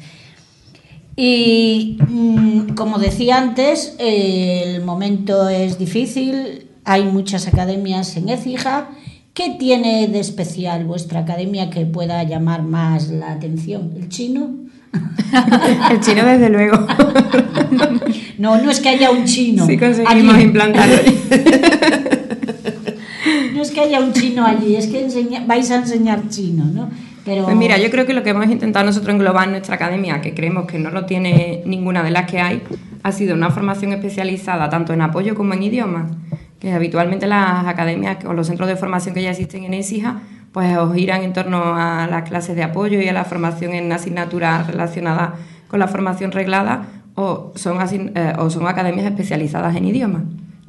Y mm, como decía antes, el momento es difícil, hay muchas academias en Écija. ¿Qué tiene de especial vuestra academia que pueda llamar más la atención? ¿El chino? El chino, desde luego. No, no es que haya un chino. Sí conseguimos allí. implantarlo. No es que haya un chino allí, es que enseña- vais a enseñar chino, ¿no? Pero Pues mira, yo creo que lo que hemos intentado nosotros englobar en nuestra academia, que creemos que no lo tiene ninguna de las que hay, ha sido una formación especializada tanto en apoyo como en idiomas. Que habitualmente las academias o los centros de formación que ya existen en ESIJA, pues os giran en torno a las clases de apoyo y a la formación en asignaturas relacionadas con la formación reglada o son, eh, o son academias especializadas en idiomas.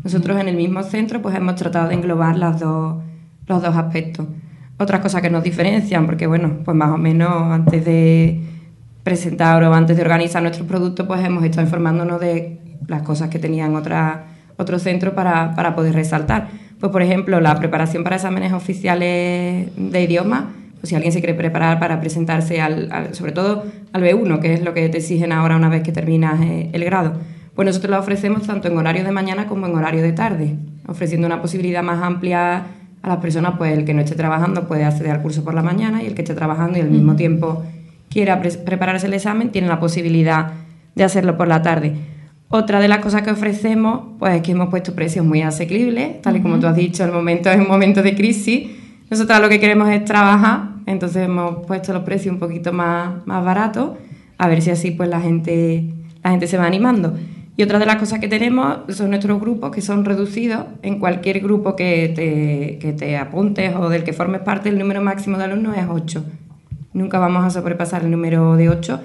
Nosotros en el mismo centro pues hemos tratado de englobar las dos, los dos aspectos. Otras cosas que nos diferencian, porque bueno, pues más o menos antes de presentar o antes de organizar nuestro producto, pues hemos estado informándonos de las cosas que tenían otras otros centros para, para poder resaltar. Pues por ejemplo, la preparación para exámenes oficiales de idioma, pues si alguien se quiere preparar para presentarse al, al- sobre todo al B1, que es lo que te exigen ahora una vez que terminas eh, el grado, pues nosotros lo ofrecemos tanto en horario de mañana como en horario de tarde, ofreciendo una posibilidad más amplia a las personas, pues el que no esté trabajando puede acceder al curso por la mañana y el que esté trabajando y al mismo tiempo quiera pre- prepararse el examen tiene la posibilidad de hacerlo por la tarde. Otra de las cosas que ofrecemos, pues es que hemos puesto precios muy asequibles, tal y como tú has dicho, el momento es un momento de crisis. Nosotros lo que queremos es trabajar, entonces hemos puesto los precios un poquito más, más baratos, a ver si así pues la gente, la gente se va animando. Y otra de las cosas que tenemos son nuestros grupos, que son reducidos. En cualquier grupo que te, que te apuntes o del que formes parte, el número máximo de alumnos es 8. Nunca vamos a sobrepasar el número de 8,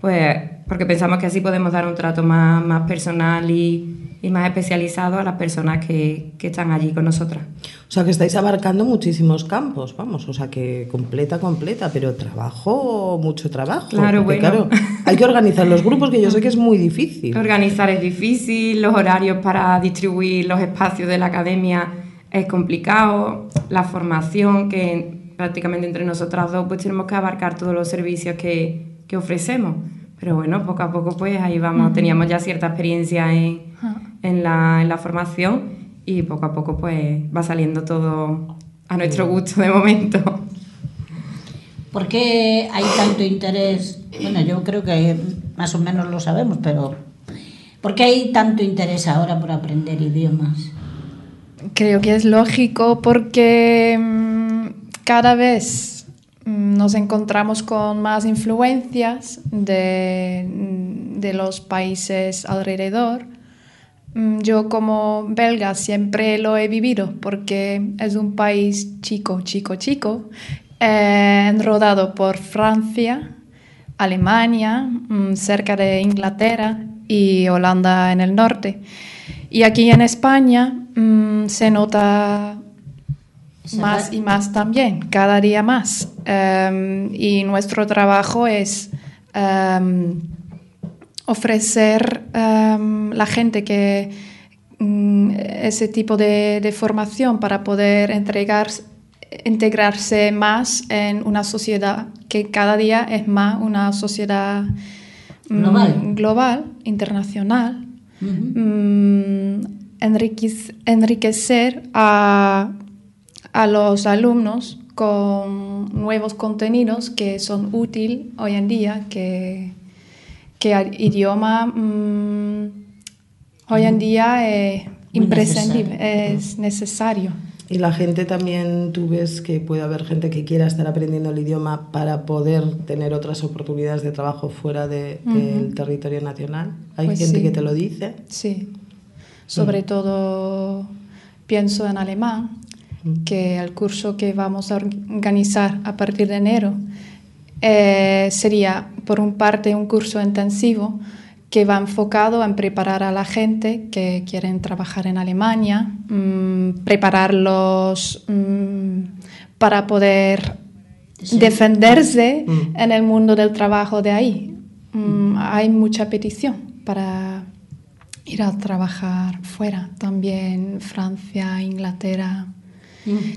pues porque pensamos que así podemos dar un trato más, más personal y, y más especializado a las personas que, que están allí con nosotras. O sea que estáis abarcando muchísimos campos, vamos, o sea que completa, completa, pero trabajo, mucho trabajo. Claro, porque, bueno. claro, hay que organizar los grupos, que yo sé que es muy difícil. Organizar es difícil, los horarios para distribuir los espacios de la academia es complicado, la formación que prácticamente entre nosotras dos pues tenemos que abarcar todos los servicios que, que ofrecemos. Pero bueno, poco a poco pues ahí vamos, teníamos ya cierta experiencia en, Ah. en, la, en la formación y poco a poco pues va saliendo todo a nuestro gusto de momento. ¿Por qué hay tanto interés? Bueno, yo creo que más o menos lo sabemos, pero ¿por qué hay tanto interés ahora por aprender idiomas? Creo que es lógico porque mm, cada vez mm, nos encontramos con más influencias de, mm, de los países alrededor. Mm, Yo como belga siempre lo he vivido porque es un país chico, chico, chico, eh, rodado por Francia, Alemania, mm, cerca de Inglaterra y Holanda en el norte. Y aquí en España mm, se nota más y más también, cada día más. Em, y nuestro trabajo es em, ofrecer em, la gente que mm, ese tipo de, de formación para poder entregar, integrarse más en una sociedad que cada día es más una sociedad mm, Global. global, internacional. Mm, enriquec- enriquecer a, a los alumnos con nuevos contenidos que son útiles hoy en día, que, que el idioma mm, hoy en día es Muy imprescindible, necesario. es necesario. Y la gente también, tú ves que puede haber gente que quiera estar aprendiendo el idioma para poder tener otras oportunidades de trabajo fuera de- del Ujú. territorio nacional. Hay Pues gente sí. que te lo dice. Sí, sobre todo pienso en alemán, que el curso que vamos a organizar a partir de enero eh, sería, por un parte, un curso intensivo que va enfocado en preparar a la gente que quieren trabajar en Alemania, mm, prepararlos mm, para poder Sí. defenderse Mm. en el mundo del trabajo de ahí. Mm, hay mucha petición para ir a trabajar fuera, también Francia, Inglaterra.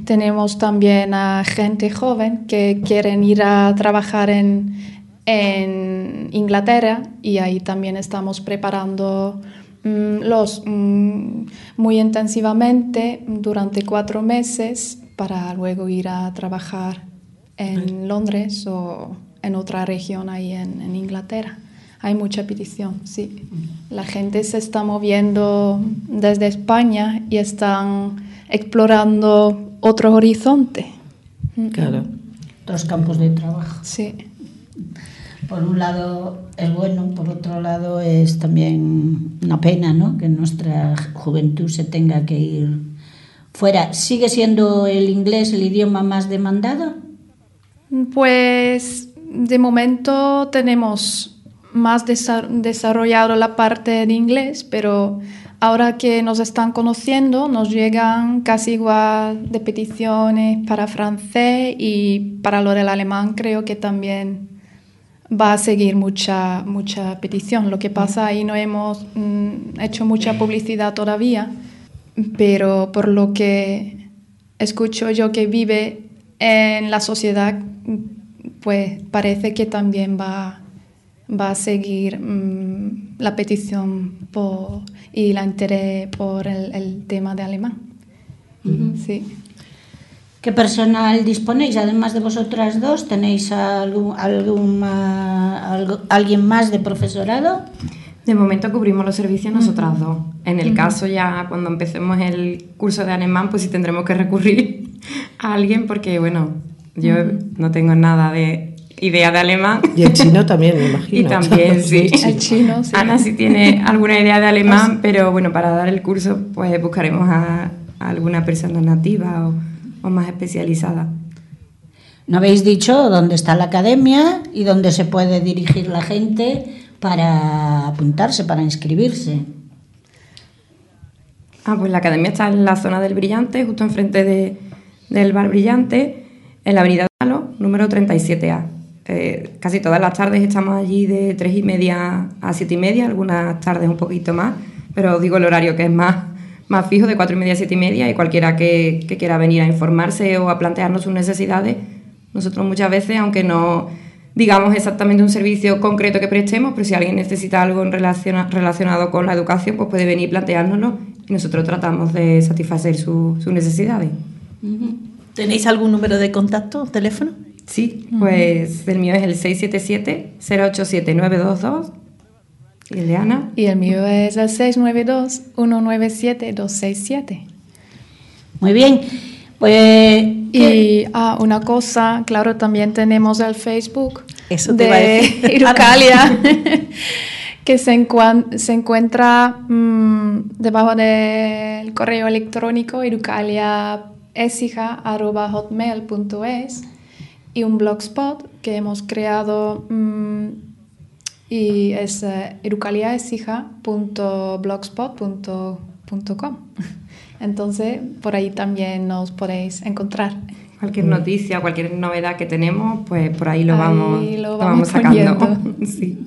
Tenemos también a gente joven que quieren ir a trabajar en, en Inglaterra y ahí también estamos preparando mm, los mm, muy intensivamente durante cuatro meses para luego ir a trabajar en Londres o en otra región ahí en, en Inglaterra. Hay mucha petición, sí. La gente se está moviendo desde España y están explorando otro horizonte. Claro. Dos campos de trabajo. Sí. Por un lado es bueno, por otro lado es también una pena, ¿no? Que nuestra juventud se tenga que ir fuera. ¿Sigue siendo el inglés el idioma más demandado? Pues de momento tenemos más desa- desarrollado la parte de inglés, pero ahora que nos están conociendo nos llegan casi igual de peticiones para francés y para lo del alemán creo que también va a seguir mucha, mucha petición. Lo que pasa ahí no hemos mm, hecho mucha publicidad todavía, pero por lo que escucho yo que vive en la sociedad, pues parece que también va, va a seguir mm, la petición por, y la interés por el, el tema de alemán. Sí. ¿Qué personal disponéis? Además de vosotras dos, ¿tenéis algún, algún, algo- alguien más de profesorado? De momento cubrimos los servicios nosotras dos. En el Ujú. caso ya cuando empecemos el curso de alemán, pues sí tendremos que recurrir a alguien porque, bueno, yo Ujú. no tengo nada de idea de alemán. Y el chino también, me imagino. Y también, sí. El chino, sí. Ana sí tiene alguna idea de alemán, pero bueno, para dar el curso pues buscaremos a, a alguna persona nativa o, o más especializada. ¿No habéis dicho dónde está la academia y dónde se puede dirigir la gente para apuntarse, para inscribirse? Ah, pues la academia está en la zona del Brillante, justo enfrente de, del bar Brillante, en la avenida Galo, número 37A. Eh, casi todas las tardes estamos allí de tres y media a siete y media, algunas tardes un poquito más, pero os digo el horario que es más, más fijo, de cuatro y media a siete y media, y cualquiera que, que quiera venir a informarse o a plantearnos sus necesidades, nosotros muchas veces, aunque no digamos exactamente un servicio concreto que prestemos, pero si alguien necesita algo en relaciona- relacionado con la educación, pues puede venir y planteárnoslo y nosotros tratamos de satisfacer su- sus necesidades. ¿Tenéis algún número de contacto, teléfono? Sí, pues el mío es el 677-087-922 y el de Ana. Y el mío es el 692-197-267. Muy bien. Pues. Y ah, una cosa, claro, también tenemos el Facebook Eso te de iba a decir. Irucalia, que se, encuan- se encuentra mm, debajo del correo electrónico irucaliaesija.hotmail.es y un blogspot que hemos creado mm, y es eh. Entonces, por ahí también nos podéis encontrar. Cualquier noticia, cualquier novedad que tenemos, pues por ahí lo Ahí vamos, lo lo vamos vamos sacando. sí.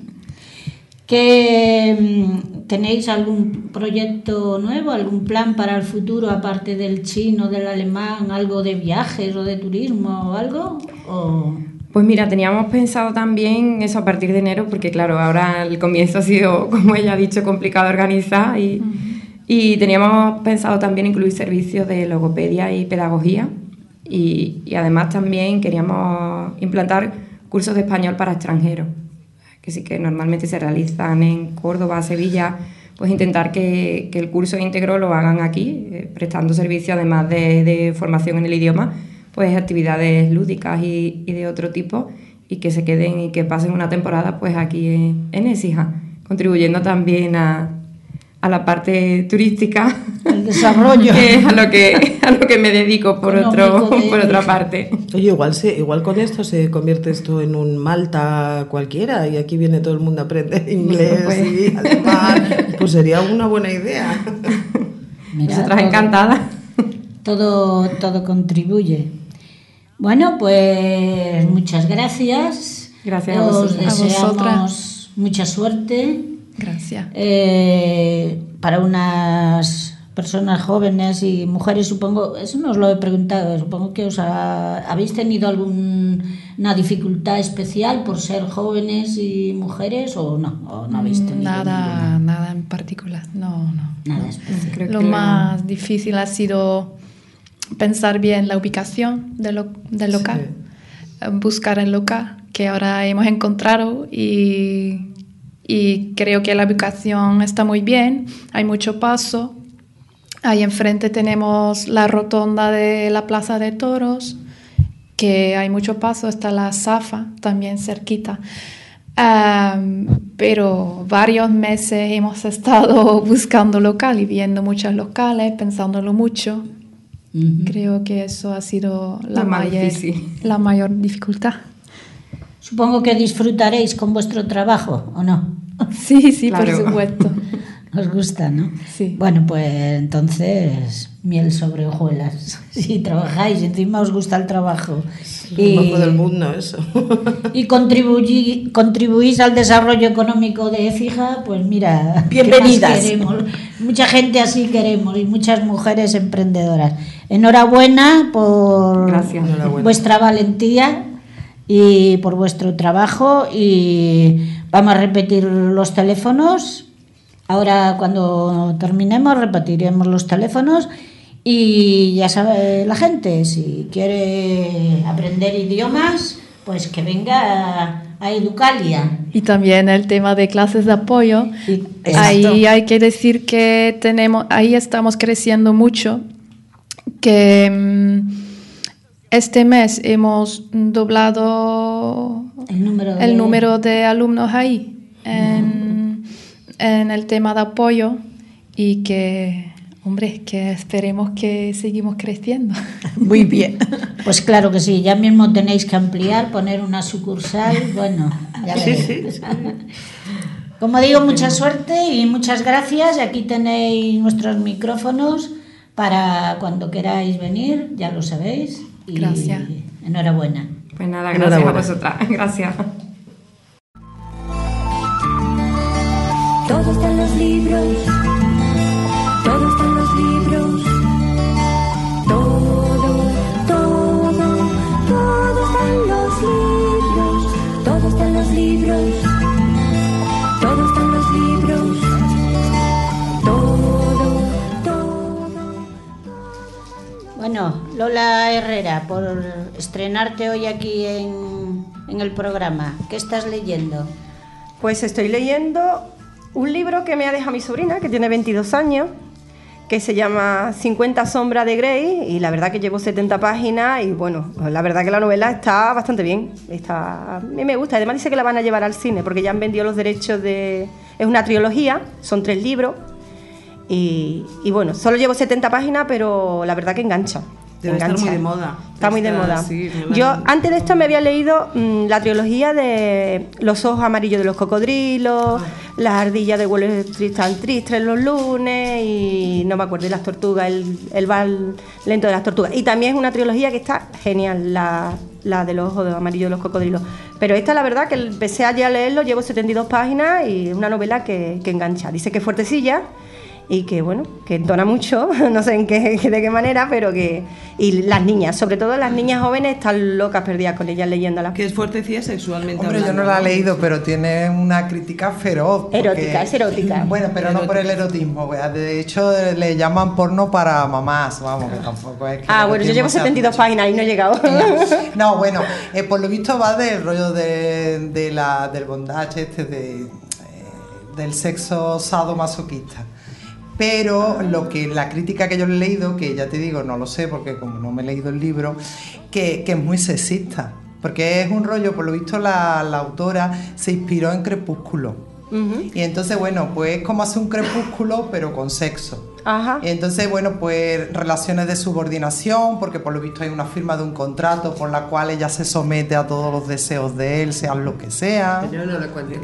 ¿Que mm, tenéis algún proyecto nuevo, algún plan para el futuro aparte del chino, del alemán, algo de viajes o de turismo o algo? ¿O... Pues mira, teníamos pensado también eso a partir de enero, porque claro, ahora el comienzo ha sido, como ella ha dicho, complicado organizar y, y teníamos pensado también incluir servicios de logopedia y pedagogía. Y, y además también queríamos implantar cursos de español para extranjeros, que sí que normalmente se realizan en Córdoba, Sevilla, pues intentar que, que el curso íntegro lo hagan aquí, eh, prestando servicio además de, de formación en el idioma, pues actividades lúdicas y, y de otro tipo y que se queden y que pasen una temporada pues aquí en, en Écija, contribuyendo también a, a la parte turística, El desarrollo. que es a lo que, a lo que me dedico por, otro, de- por otra parte. Oye, igual, se, igual con esto se convierte esto en un Malta cualquiera y aquí viene todo el mundo a aprender inglés Pues. y alemán. Pues sería una buena idea. Mira, Nosotras todo- encantadas. Todo, todo contribuye. Bueno, pues muchas gracias. Gracias a Os vosotras. A deseamos vosotras. mucha suerte. Gracias. Eh, para unas personas jóvenes y mujeres, supongo, eso no os lo he preguntado, supongo que os ha- habéis tenido alguna dificultad especial por ser jóvenes y mujeres o no, o no habéis tenido Nada, nada en particular. No, no. nada especial. Creo Lo que más difícil ha sido pensar bien la ubicación del, lo- del local, buscar el local que ahora hemos encontrado y, y creo que la ubicación está muy bien, hay mucho paso. Ahí enfrente tenemos la rotonda de la Plaza de Toros, que hay mucho paso, está la Zafa también cerquita. Pero varios meses hemos estado buscando local y viendo muchos locales, pensándolo mucho. Creo que eso ha sido la, mayor, difícil. la mayor dificultad. Supongo que disfrutaréis con vuestro trabajo, ¿o no? Sí, sí, Claro. por supuesto. Os gusta, ¿no? Sí. Bueno, pues entonces, miel sobre hojuelas. Si trabajáis, encima os gusta el trabajo. Lo mejor del mundo, eso. y contribuyi- contribuís al desarrollo económico de Écija, pues mira, ¿qué más Bienvenidas. Mucha gente así queremos y muchas mujeres emprendedoras. Enhorabuena por Gracias. Enhorabuena. vuestra valentía y por vuestro trabajo y vamos a repetir los teléfonos. Ahora cuando terminemos repetiremos los teléfonos y ya sabe la gente, si quiere aprender idiomas, pues que venga a, Educalia. Y también el tema de clases de apoyo. Ahí hay que decir que tenemos, ahí estamos creciendo mucho, que mm, este mes hemos doblado El número de, el número de alumnos ahí en, en el tema de apoyo y que, hombre, que esperemos que seguimos creciendo. Muy bien. Pues claro que sí, ya mismo tenéis que ampliar, poner una sucursal, bueno, ya Sí, veréis. sí. Como digo, mucha suerte y muchas gracias. Y Aquí tenéis nuestros micrófonos para cuando queráis venir, ya lo sabéis. Y Gracias. Enhorabuena. Pues nada, gracias a vosotras. Gracias. Todo está en los libros. Todo está en los libros. Todo, todo, todo está en los libros. Todo está en los libros. Todo está en los libros. Todo, todo. Bueno, Lola Herrera, por estrenarte hoy aquí en, en el programa. ¿Qué estás leyendo? Pues estoy leyendo un libro que me ha dejado mi sobrina, que tiene 22 años, que se llama 50 sombras de Grey, y la verdad que llevo 70 páginas, y bueno, la verdad que la novela está bastante bien, está, a mí me gusta, además dice que la van a llevar al cine, porque ya han vendido los derechos de... Es una trilogía, son tres libros, y, y bueno, solo llevo 70 páginas, pero la verdad que engancha. Debe estar muy de moda. Está muy de Está- moda. sí, Yo antes de esto me había leído mm, la trilogía de Los ojos amarillos de los cocodrilos, Las ardillas de Wall Street tan tristes los lunes y no me acuerdo, y las tortugas, el, el bal lento de las tortugas. Y también es una trilogía que está genial, la, la de los ojos amarillos de los cocodrilos. Pero esta la verdad que empecé ayer a leerlo, llevo 72 páginas y es una novela que, que engancha. Dice que es fuertecilla y que bueno, que entona mucho, no sé en qué, de qué manera, pero que... Y las niñas, sobre todo las niñas jóvenes, están locas perdidas con ellas leyéndola. Que es fuertecilla sexualmente Hombre, yo hablando, no la he leído, pero tiene una crítica feroz. porque- Erótica, es erótica. Bueno, pero no por el erotismo. wea. De hecho, le llaman porno para mamás, vamos, que tampoco es que Ah, bueno, yo llevo sea 72 páginas y no he llegado. No, bueno, eh, por lo visto va del rollo de, de la, del bondage este, de, eh, del sexo sadomasoquista. Pero lo que la crítica que yo he leído, que ya te digo, no lo sé porque como no me he leído el libro, que, que es muy sexista. Porque es un rollo, por lo visto la, la autora se inspiró en Crepúsculo. Y entonces, bueno, pues es como hace un crepúsculo, pero con sexo. Ajá. Entonces, bueno, pues relaciones de subordinación, porque por lo visto hay una firma de un contrato por la cual ella se somete a todos los deseos de él, sean los que sean. Yo no cuento.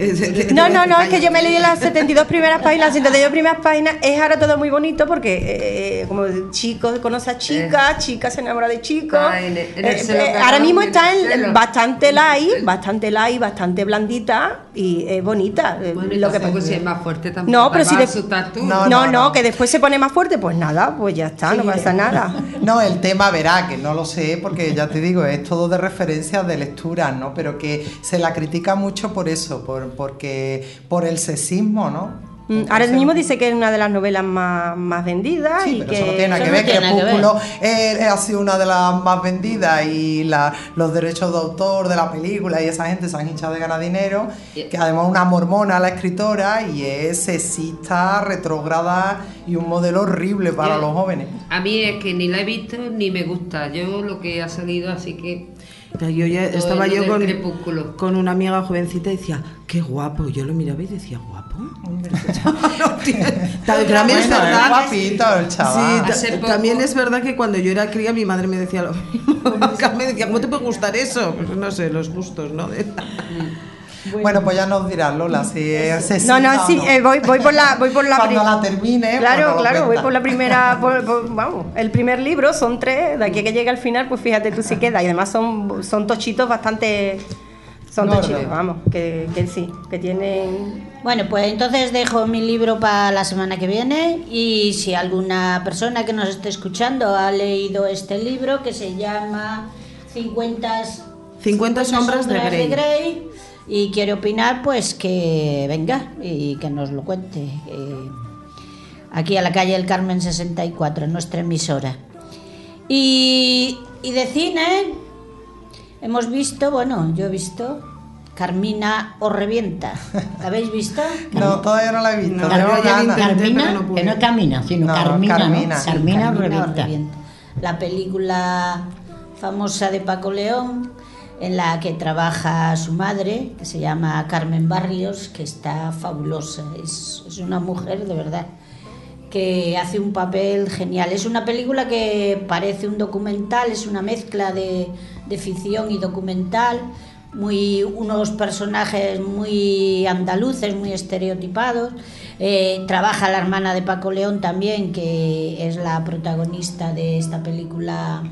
No, no, no, es que yo me leí las 72 primeras páginas, las 72 primeras páginas, es ahora todo muy bonito porque eh, como chico conoce a chica, chica se enamora de chico. Está en el- en el Eh, celo eh, cagado, ahora mismo está en bastante light, bastante light, bastante blandita y es bonita. eh, Bueno, y lo que si es más fuerte tampoco. No, pero si de- asustar tú. no, no, que después se pone más fuerte, pues nada, pues ya está, no pasa nada. No, el tema, verá, que no lo sé, porque ya te digo, es todo de referencias de lecturas, ¿no? Pero que se la critica mucho por eso, por, porque, por el sexismo, ¿no? Mm, Ahora mismo dice que es una de las novelas más, más vendidas Sí, y pero que eso no tiene nada que ver. Crepúsculo eh, ha sido una de las más vendidas y la- los derechos de autor de la película y esa gente se han hinchado de ganar dinero. Que además es una mormona la escritora y es sexista, retrógrada y un modelo horrible para los jóvenes. A mí es que ni la he visto ni me gusta. Yo lo que ha salido, así que. Yo ya estaba yo con, con una amiga jovencita y decía, qué guapo. Yo lo miraba y decía, ¿guapo? No, También es verdad. guapito el chaval. Sí, ta- Hace poco- también es verdad que cuando yo era cría mi madre me decía lo mismo. Me decía, ¿cómo te puede gustar eso? Pues no sé, los gustos, ¿no? Bueno, pues ya nos dirás, Lola, si es No, no, sí, eh, voy, voy por la, voy por la Cuando la termine, Claro, pues lo claro, voy por la primera, por- por- vamos, el primer libro son tres, de aquí a que llegue al final, pues fíjate tú si queda, y además son, son tochitos bastante, son Gordos. tochitos, vamos, que, que sí, que tienen... Bueno, pues entonces dejo mi libro para la semana que viene y si alguna persona que nos esté escuchando ha leído este libro que se llama 50, 50 sombras de Grey. Grey y quiere opinar, pues que venga y que nos lo cuente. eh, aquí a la calle El Carmen 64, en nuestra emisora. Y, y de cine hemos visto, bueno, yo he visto Carmina o Revienta. ¿La habéis visto? No, todavía no la he visto. No, pero Carmina, no que no es Camina, sino No, Carmina, Carmina. ¿no? Sí, Carmina, Carmina o revienta. Revienta. La película famosa de Paco León, en la que trabaja su madre, que se llama Carmen Barrios, que está fabulosa. Es, es una mujer de verdad que hace un papel genial. Es una película que parece un documental, es una mezcla de, de ficción y documental, muy unos personajes muy andaluces, muy estereotipados. Eh, trabaja la hermana de Paco León también, que es la protagonista de esta película.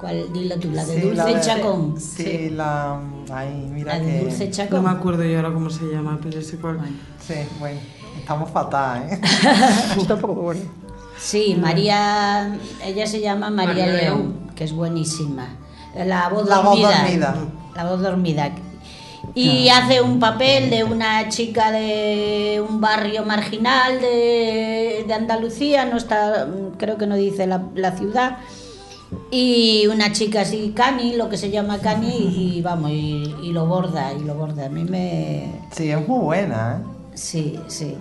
¿Cuál? Dilo tú, la de Sí, Dulce la de- Chacón. Sí, la. Ay, mira La de que. Dulce Chacón. No me acuerdo yo ahora cómo se llama, pero sé cuál. Sí, bueno, estamos fatal, ¿eh? Esto poco bueno. Sí, María, ella se llama María, María León, León. que es buenísima. La voz La voz dormida. La voz dormida. Y hace un papel de una chica de un barrio marginal de, de Andalucía, no está, creo que no dice la, la ciudad. Y una chica así, cani, lo que se llama cani, y vamos, y, y lo borda, y lo borda. A mí me, Sí, es muy buena, ¿eh? Sí, sí.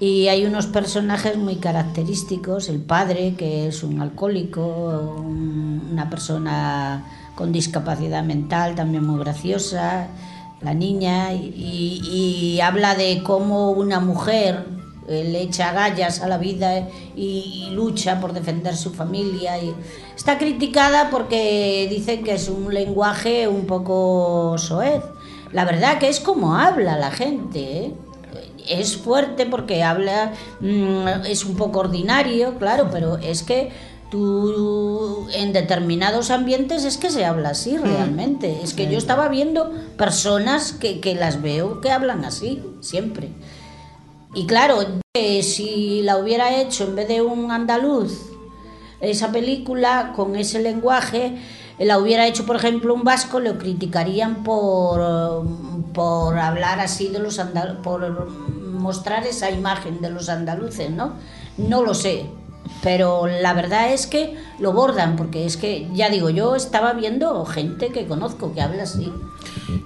Y hay unos personajes muy característicos, el padre, que es un alcohólico, un- una persona con discapacidad mental, también muy graciosa, la niña, y, habla de cómo una mujer eh, le echa agallas a la vida y, y lucha por defender su familia. Y está criticada porque dicen que es un lenguaje un poco soez. La verdad que es como habla la gente, ¿eh? es fuerte porque habla, mm, es un poco ordinario, claro, pero es que tú en determinados ambientes es que se habla así realmente. Es que yo estaba viendo personas que, que las veo que hablan así, siempre. Y claro, eh, si la hubiera hecho en vez de un andaluz, esa película con ese lenguaje, eh, la hubiera hecho, por ejemplo, un vasco, lo criticarían por, por hablar así de los andaluces, por mostrar esa imagen de los andaluces, ¿no? No lo sé, pero la verdad es que lo bordan, porque es que, ya digo, yo estaba viendo gente que conozco que habla así.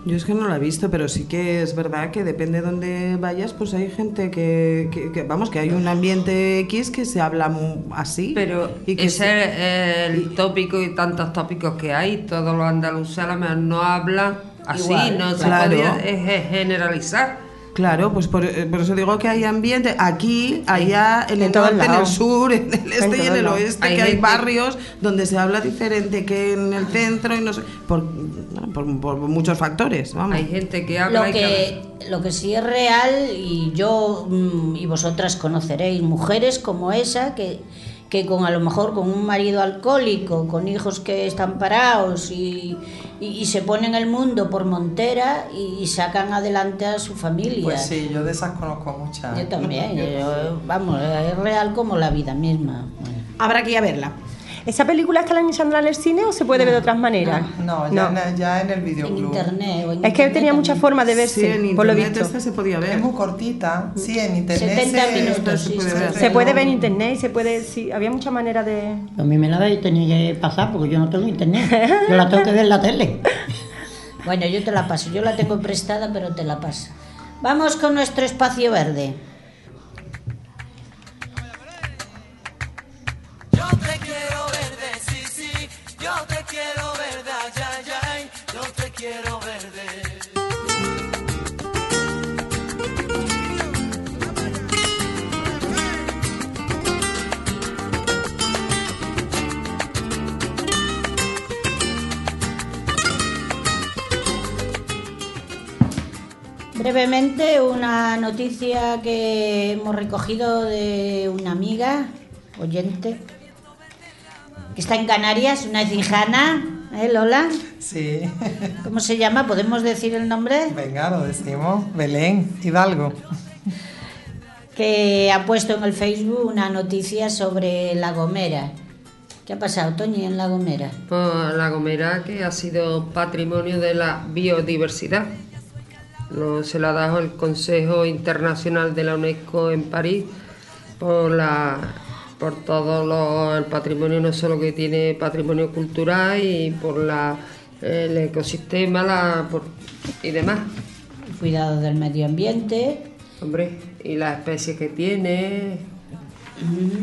Yo es que no la he visto, pero sí que es verdad que depende de dónde vayas, pues hay gente que, que- que- vamos, que hay un ambiente X que se habla así. Pero y que ese es el tópico y tantos tópicos que hay. Todos los andaluces a lo mejor no hablan así, Igual, no claro. se eh, eh, generalizar. Claro, pues por, eh, por eso digo que hay ambiente. Aquí, allá, en el En norte, en el sur, en el este y en el oeste, Hay que hay gente- barrios donde se habla diferente que en el centro y no sé, por, bueno, por, por muchos factores, vamos. Hay gente que habla Lo y que, lo que sí es real, y yo mm, y vosotras conoceréis mujeres como esa, que, que con a lo mejor con un marido alcohólico, con hijos que están parados y, y- y se ponen el mundo por montera y, sacan adelante a su familia. Pues sí, yo de esas conozco muchas. Yo también, yo- vamos, es real como la vida misma. Habrá que ir a verla. ¿Esa película está en Sandra en el cine o se puede ver de otras maneras? No, ya, En, ya en el videoclub. En internet o en Es que internet tenía muchas formas de verse, Sí, en por lo internet visto. esta se podía Es ver. muy cortita. Sí, en internet 70 se, minutos, se sí, puede sí. ver. Se puede ver en internet y se puede, sí, había muchas maneras de... A mí me la tenido que pasar porque yo no tengo internet. Yo la tengo que ver en la tele. Bueno, yo te la paso. Yo la tengo prestada, pero te la paso. Vamos con nuestro espacio verde. Brevemente, una noticia que hemos recogido de una amiga, oyente, que está en Canarias, una cijana, ¿eh, Lola? Sí. ¿Cómo se llama? ¿Podemos decir el nombre? Venga, lo decimos. Belén, Hidalgo. Que ha puesto en el Facebook una noticia sobre La Gomera. ¿Qué ha pasado, Toñi, en La Gomera? Pues la Gomera que ha sido patrimonio de la biodiversidad. Lo, se lo ha dado el Consejo Internacional de la UNESCO en París por la por todo lo- el patrimonio no solo que tiene patrimonio cultural y por la el ecosistema la, por- y demás. El cuidado del medio ambiente. Hombre, y las especies que tiene,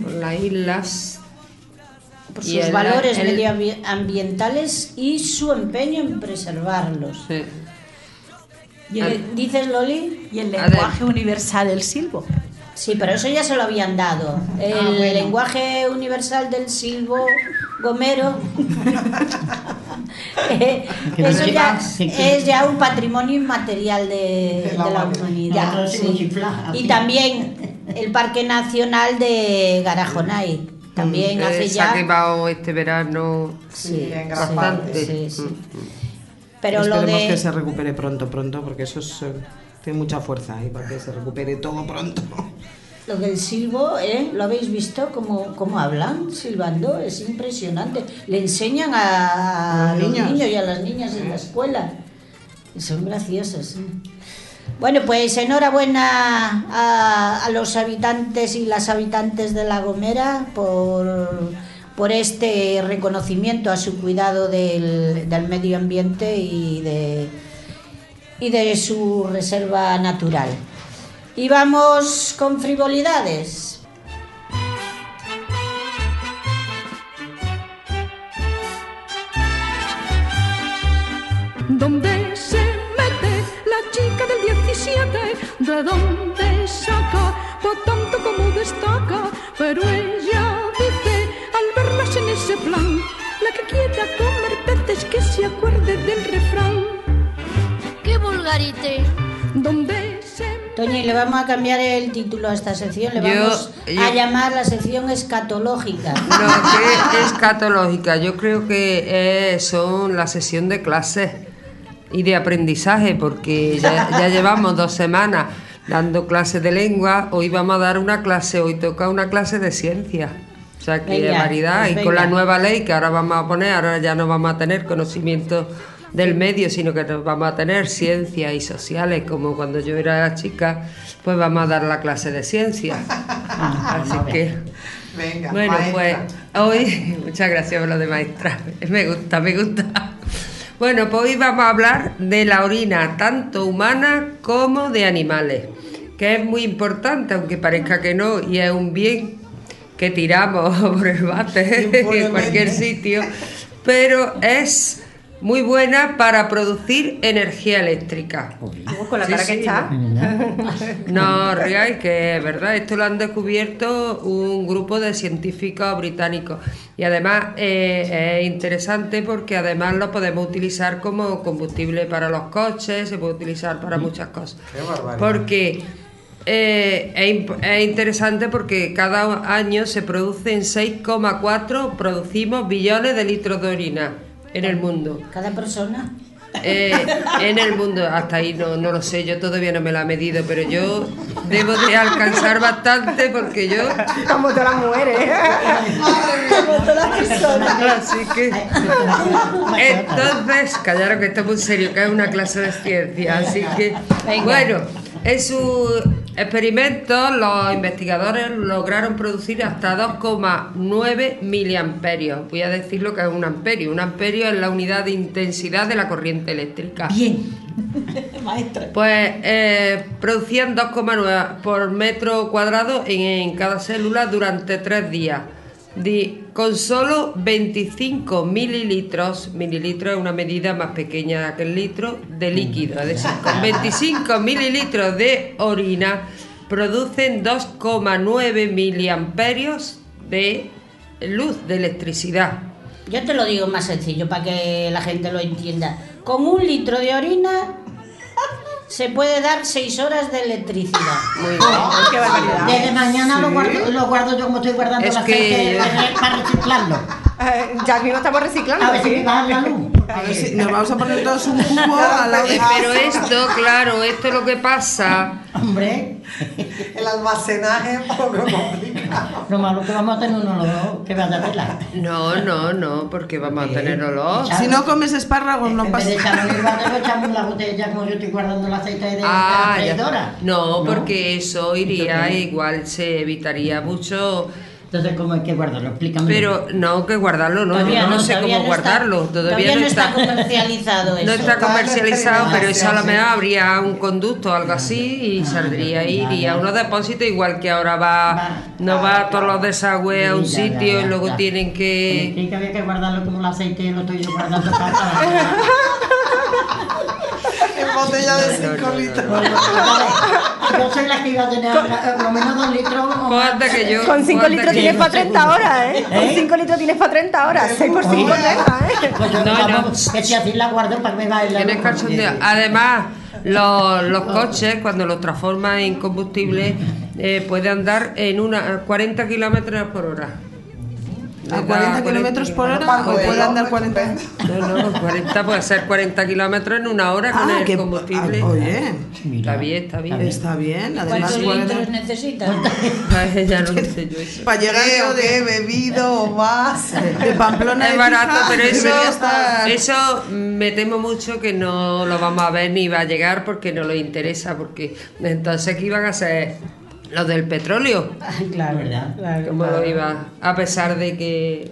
por las islas. por sus el- valores el- medioambientales y su empeño en preservarlos. Sí. Y el, ¿Dices, Loli? y el lenguaje universal del silbo. Sí, pero eso ya se lo habían dado. El bueno. lenguaje universal del silbo gomero Eh, Que no Eso ya es ya un patrimonio inmaterial de, De la humanidad. Ya, sí. Y también el Parque Nacional de Garajonay. También hace Eh, se ha ya. quemado este verano Sí, bastante. sí, Pero lo Esperemos de. que se recupere pronto, pronto, porque eso es, eh, tiene mucha fuerza ahí para que se recupere todo pronto. Lo del silbo, ¿eh? ¿Lo habéis visto? ¿Cómo, cómo hablan silbando? Es impresionante. Le enseñan a, A los niños. niños y a las niñas en la escuela. Y son graciosos. ¿sí? Bueno, pues enhorabuena a, a los habitantes y las habitantes de La Gomera por, por este reconocimiento a su cuidado del, del medio ambiente y de, y de su reserva natural. Y vamos con frivolidades. ¿Dónde se mete la chica del 17? ¿De dónde saca? Por tanto como destaca. Pero ella quiera comer peces que se acuerde del refrán. ¡Qué vulgarite! ¿Dónde se Toñi, le vamos a cambiar el título a esta sección, le Yo- vamos a yo- llamar la sección escatológica. No, que es catológica. Yo creo que eh, son la sesión de clases y de aprendizaje, porque ya, ya llevamos dos semanas dando clases de lengua. Hoy vamos a dar una clase, hoy toca una clase de ciencia. O sea que Venga, es variedad. pues y con la nueva ley que ahora vamos a poner, ahora ya no vamos a tener conocimiento del medio, sino que nos vamos a tener ciencias y sociales, como cuando yo era chica, pues vamos a dar la clase de ciencia. Así que. Venga, Bueno, maestra. pues hoy, muchas gracias por lo de maestra, me gusta, me gusta. Bueno, pues hoy vamos a hablar de la orina, tanto humana como de animales, que es muy importante, aunque parezca que no, y es un bien que tiramos por el bate en cualquier sitio, pero es muy buena para producir energía eléctrica. Con la Sí, cara que sí. está. No, Riay, que es verdad, esto lo han descubierto un grupo de científicos británicos y además eh, es interesante porque además lo podemos utilizar como combustible para los coches, se puede utilizar para muchas cosas. Qué barbaridad. Porque eh, es, es interesante porque cada año se producen 6,4, producimos billones de litros de orina en el mundo. Cada persona. Eh, en el mundo, hasta ahí no, no lo sé, yo todavía no me la he medido, pero yo debo de alcanzar bastante porque yo... Como todas las mujeres. Como todas las personas. Así que... Entonces, callaros que esto es muy serio, que es una clase de ciencia, así que... Bueno, en su experimento los investigadores lograron producir hasta 2,9 miliamperios. Voy a decir lo que es un amperio. Un amperio es la unidad de intensidad de la corriente eléctrica. Bien. Maestra. Pues eh, producían 2,9 por metro cuadrado en, en cada célula durante tres días. Di- con solo 25 mililitros, mililitros es una medida más pequeña que el litro, de líquido. Es decir, con 25 mililitros de orina producen 2,9 miliamperios de luz, de electricidad. Yo te lo digo más sencillo para que la gente lo entienda. Con un litro de orina se puede dar seis horas de electricidad. Muy bien. Qué barbaridad. Desde mañana lo, guardo, lo guardo yo como estoy guardando Es el que- aceite para reciclarlo. Eh, ya mismo estamos reciclando. A ver si ¿sí? me bajan la luz. A ver si nos vamos a poner todos un cubo al lado de Eh, Pero esto, claro, esto es lo que pasa. Hombre, El almacenaje es un poco complicado. Lo malo que vamos a tener uno olor que vaya a verla. No, no, no, porque vamos a tener olor. Si no comes espárragos no pasa en lo echamos la botella como yo estoy guardando el aceite de, Ah, la ya. freidora. No, porque eso iría igual, se evitaría mucho. Entonces, ¿cómo hay que guardarlo? Explícame. Pero no, que guardarlo, no, Todavía no, no no, sé todavía cómo no está- guardarlo. Todavía, todavía no está comercializado No eso. está comercializado, pero eso a lo mejor habría un conducto o algo así y saldría ahí, iría a unos depósitos, igual que ahora va, no va a todos los desagües a un Sí, ya, ya, sitio y luego ya. tienen que. Sí, que había que guardarlo como el aceite, lo estoy yo guardando para... en botella de 5 litros. Yo soy la que iba a tener eh, por lo menos dos litros. que yo. Con 5 cuánta litros que tienes para 30 horas, ¿eh? Con ¿Eh? 5 litros tienes para 30 horas. 6 por 5 Oye. ¿eh? Pues yo, No, vamos, que si así la guardo para que me vaya la Tienes cachondeo. Además, los, los coches, cuando los transforman en combustible, eh, puede andar en una 40 kilómetros por hora. A Le da 40 kilómetros por hora o puede andar 40. No, no, 40 puede ser 40 kilómetros en una hora con Ah, el que- combustible. ah, oye. Está bien, está bien. Está bien, además ¿Cuántos litros necesitas? Ay, ya no sé yo eso. para llegar de ¿Bebido o más? de Pamplona Es barato, pero eso, eso me temo mucho que no lo vamos a ver ni va a llegar porque no le interesa, porque entonces ¿qué iban a hacer los del petróleo? claro, ¿Verdad? claro. ¿Cómo lo iba? A pesar de que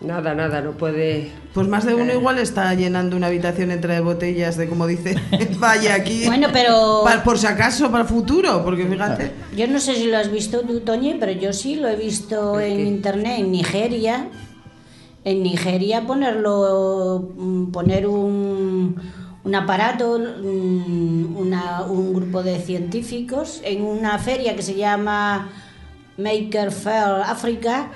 nada, nada, no puede... Pues más de uno igual está llenando una habitación entre botellas de como dice, vaya aquí. Bueno, pero- por si acaso, para el futuro, porque fíjate. Yo no sé si lo has visto tú, Toñi, pero yo sí lo he visto en qué? internet, en Nigeria. En Nigeria ponerlo, mm, poner un, un aparato, mm, una- un grupo de científicos en una feria que se llama Maker Fair Africa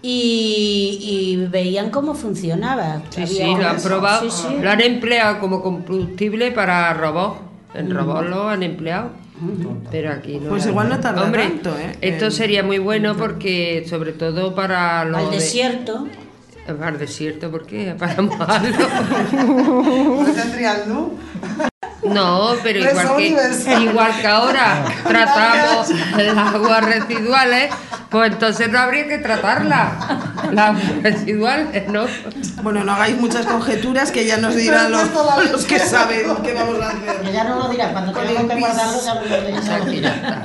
y, y veían cómo funcionaba. Sí, Había sí, lo han probado, sí, sí. lo han empleado como combustible para robots. En robots lo han empleado. Pero aquí no. Pues igual no tarda Hombre, tanto, ¿eh? Esto sería muy bueno porque, sobre todo para los. Al de- desierto. Al desierto, ¿por qué? Para mojarlo. ¿No pero igual que, igual que ahora tratamos las aguas residuales, pues entonces no habría que tratarlas. Las aguas residuales, ¿no? Bueno, no hagáis muchas conjeturas que ya nos dirán los, los que saben qué vamos a hacer. Ella no lo dirá, cuando tengamos que guardarlo ya lo ya.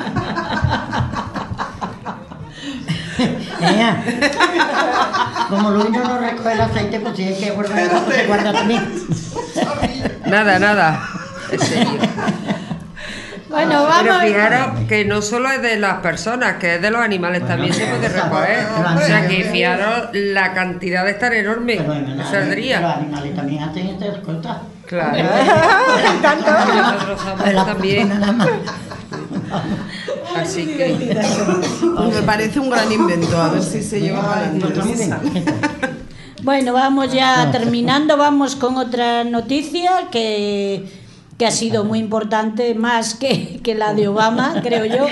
Ella, como Luis no nos recoge el aceite, pues hay que guardarlo, pues se guarda también. Nada, nada. En serio. Bueno, Pero vamos. fijaros que no solo es de las personas, que es de los animales también se puede recoger. O sea que fijaros la cantidad de estar enorme Pero en que el- Los animales también hacen estas cosas. Claro. Tanto. Nosotros somos La también. Así que. Pues me parece un gran invento, a ver si se lleva para. Bueno, vamos ya terminando, vamos con otra noticia que, que ha sido muy importante, más que, que la de Obama, creo yo,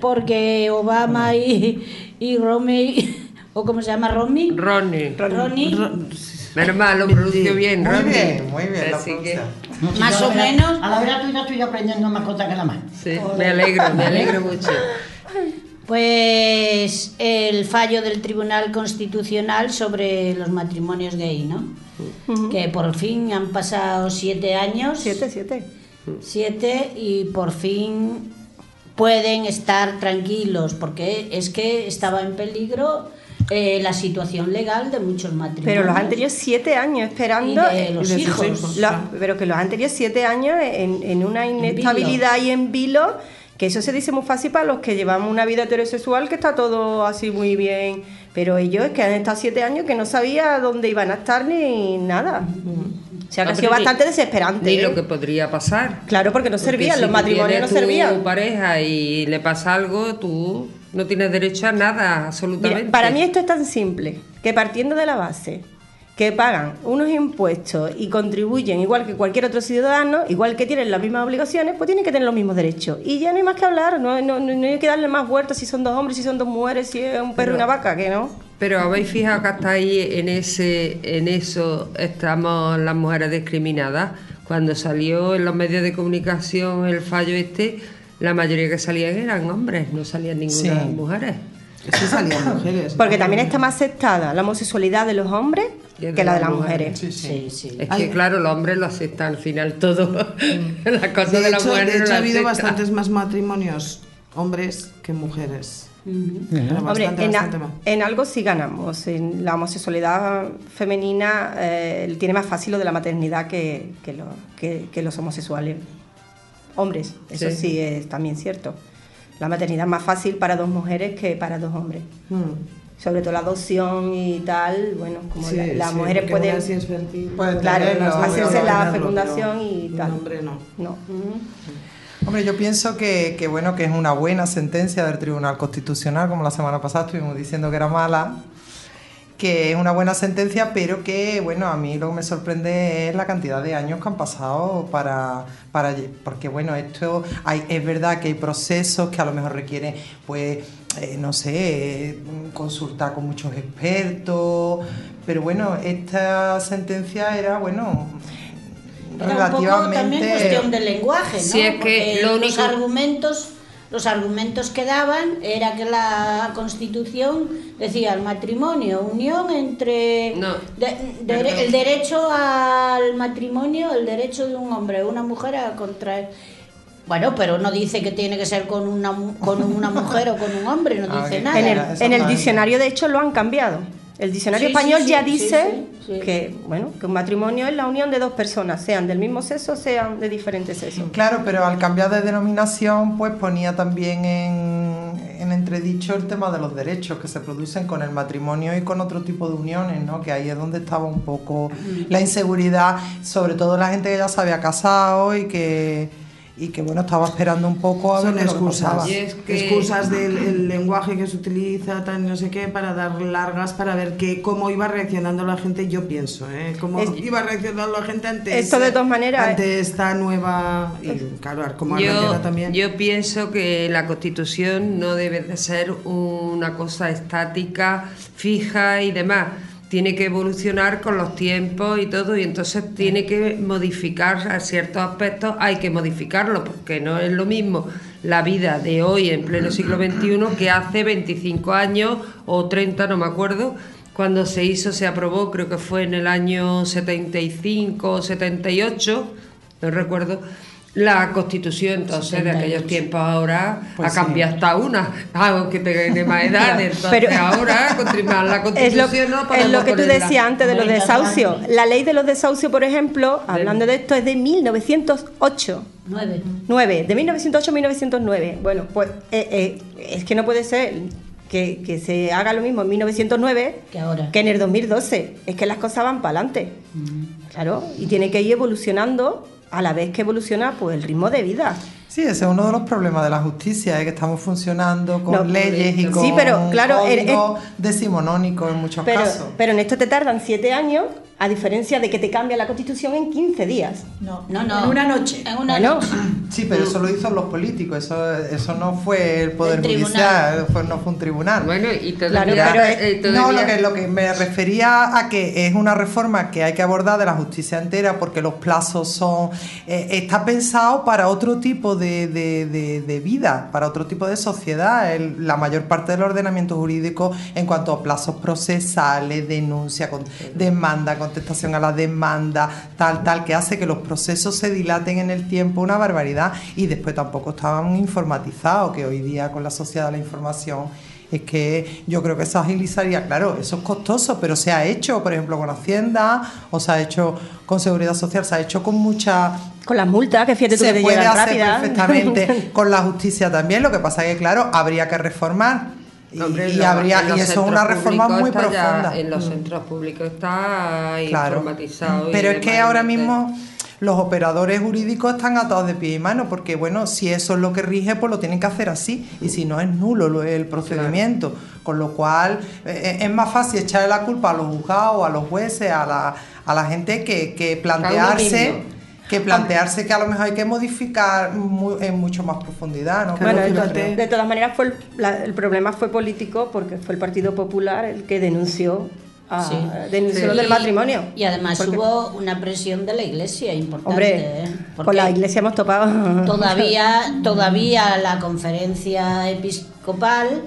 porque Obama y, y Romy, o cómo se llama Romy, Ronnie. Ronnie, Menos mal, lo pronuncio bien, Muy Ronnie. bien, muy bien. Así que. Más o vera- menos. A la vera tuya estoy aprendiendo más cosas que la más. Sí, me alegro, me alegro mucho. pues el fallo del Tribunal Constitucional sobre los matrimonios gay, ¿no? Que por fin han pasado siete años. Siete, siete. Siete y por fin pueden estar tranquilos porque es que estaba en peligro eh, la situación legal de muchos matrimonios. Pero los han tenido siete años esperando. Y de los hijos. pero que los han tenido siete años en, en una inestabilidad y en vilo, que eso se dice muy fácil para los que llevamos una vida heterosexual, que está todo así muy bien. Pero ellos que han estado siete años que no sabía dónde iban a estar ni nada. O sea, que ha sido ni- bastante desesperante. Ni ¿eh? lo que podría pasar. Claro, porque no Porque servían, si los matrimonios no tienes tu servían. pareja y le pasa algo, tú no tienes derecho a nada, absolutamente. Mira, para mí esto es tan simple, que partiendo de la base que pagan unos impuestos y contribuyen igual que cualquier otro ciudadano, igual que tienen las mismas obligaciones, pues tienen que tener los mismos derechos. Y ya no hay más que hablar, no, no, no- no hay que darle más vueltas si son dos hombres, si son dos mujeres, si es un perro y una vaca, que no. Pero habéis fijado que hasta ahí en ese, en eso estamos las mujeres discriminadas. Cuando salió en los medios de comunicación el fallo este, la mayoría que salían eran hombres, no salían ninguna Sí. mujeres. Sí salían mujeres. Porque también está más aceptada la homosexualidad de los hombres que la de las mujeres. Sí, sí. Sí, sí. Es Ay. que claro, los hombres lo aceptan al final todo. Las cosas de, De las hecho, mujeres de no hecho las ha habido bastantes más matrimonios hombres que mujeres. Era Hombre, bastante, en, a- bastante en algo sí ganamos. En la homosexualidad femenina eh, tiene más fácil lo de la maternidad que, que, lo- que- que los homosexuales. Hombres, eso Sí. sí. es también cierto. La maternidad es más fácil para dos mujeres que para dos hombres. Mm. sobre todo la adopción y tal, bueno, como Sí, la- las sí, mujeres pueden, claro, hacerse la fecundación y un tal. hombre no. No. Hombre, yo pienso que, que, bueno que es una buena sentencia del Tribunal Constitucional, como la semana pasada estuvimos diciendo que era mala, que es una buena sentencia, pero que bueno, a mí lo que me sorprende es la cantidad de años que han pasado para, para porque bueno, esto hay, es verdad que hay procesos que a lo mejor requieren, pues, eh, no sé, consultar con muchos expertos, pero bueno, esta sentencia era bueno Era un poco también cuestión de lenguaje, ¿no? Sí, es que Porque lo los argumentos los argumentos que daban era que la Constitución decía el matrimonio, unión entre No, de- de- perdón. el derecho al matrimonio, el derecho de un hombre o una mujer a contraer. Bueno, pero no dice que tiene que ser con una mu- con una mujer o con un hombre, no Ah, dice nada. En el, Era, en el exactamente. diccionario, de hecho, lo han cambiado. El diccionario Sí, español sí, ya sí, dice sí, sí. que bueno que un matrimonio es la unión de dos personas, sean del mismo sexo, sean de diferentes sexos. Claro, pero al cambiar de denominación, pues ponía también en, en entredicho el tema de los derechos que se producen con el matrimonio y con otro tipo de uniones, ¿no? Que ahí es donde estaba un poco la inseguridad, sobre todo la gente que ya se había casado y que, y que bueno, estaba esperando un poco a Son ver lo excusas. es que- Excusas del el lenguaje que se utiliza, tal, no sé qué, para dar largas, para ver que, cómo iba reaccionando la gente, yo pienso, ¿eh? Cómo Es- iba reaccionando la gente ante, Esto ese- de todas maneras- ante esta nueva... Y claro, como Yo, también. yo pienso que la constitución no debe de ser una cosa estática, fija y demás. Tiene que evolucionar con los tiempos y todo, y entonces tiene que modificar a ciertos aspectos, hay que modificarlo, porque no es lo mismo la vida de hoy en pleno siglo XXI que hace 25 años o 30, no me acuerdo, cuando se hizo, se aprobó, creo que fue en el año 75 o 78, no recuerdo, la constitución, entonces de aquellos tiempos ahora Pues ha sí. cambiado hasta una, aunque tenga más edad, entonces Pero- ahora continuar la Es lo, constitución no es lo que tú decías antes de los desahucios. La ley de los desahucios, por ejemplo, hablando de esto, es de 1908. Nueve. 9, de 1908 a 1909. Bueno, pues eh, eh, es que no puede ser que, que se haga lo mismo en 1909 Que ahora. en el 2012. Es que las cosas van para adelante. Claro, y tiene que ir evolucionando a la vez que evoluciona pues el ritmo de vida. Sí, ese es uno de los problemas de la justicia, es que estamos funcionando con No, leyes y sí, con pero, claro, el- códigos decimonónicos en muchos Pero, casos. pero en esto te tardan 7 años, a diferencia de que te cambia la constitución en 15 días. No, No, no. En una noche. En una Bueno, noche. Sí, pero eso lo hizo los políticos, eso, eso no fue el Poder El. Judicial, fue- no fue un tribunal. Bueno, y Claro, todavía, pero es- eh, No, lo que, lo que me refería a que es una reforma que hay que abordar de la justicia entera porque los plazos son... eh, está pensado para otro tipo de, de- de- de vida, para otro tipo de sociedad. El- la mayor parte del ordenamiento jurídico en cuanto a plazos procesales, denuncia, con- demanda, contestación a la demanda, tal, tal, que hace que los procesos se dilaten en el tiempo una barbaridad y después tampoco estaban informatizados, que hoy día con la sociedad de la información es que yo creo que se agilizaría, claro, eso es costoso, pero se ha hecho, por ejemplo, con Hacienda o se ha hecho con Seguridad Social, se ha hecho con mucha... con las multas, que fíjate tú que Se te puede hacer perfectamente con la justicia también, lo que pasa es que, claro, habría que reformar y, Hombre, y lo- habría, y eso es una reforma muy está ya- profunda. en los centros públicos está Claro. informatizado. y Pero es que ahora mismo los operadores jurídicos están atados de pie y mano, porque bueno, si eso es lo que rige, pues lo tienen que hacer así, y si no es nulo lo- el procedimiento. Con lo cual eh, es más fácil echarle la culpa a los juzgados, a los jueces, a la, a la gente que, que plantearse. Que plantearse que a lo mejor hay que modificar en mucho más profundidad, ¿no? Bueno, de todas maneras fue el, la- el problema fue político porque fue el Partido Popular el que denunció a, Sí. denunció Sí. lo del matrimonio. Y además Porque- hubo una presión de la iglesia importante. Hombre, ¿eh? con la iglesia hemos topado. Todavía, todavía la conferencia episcopal,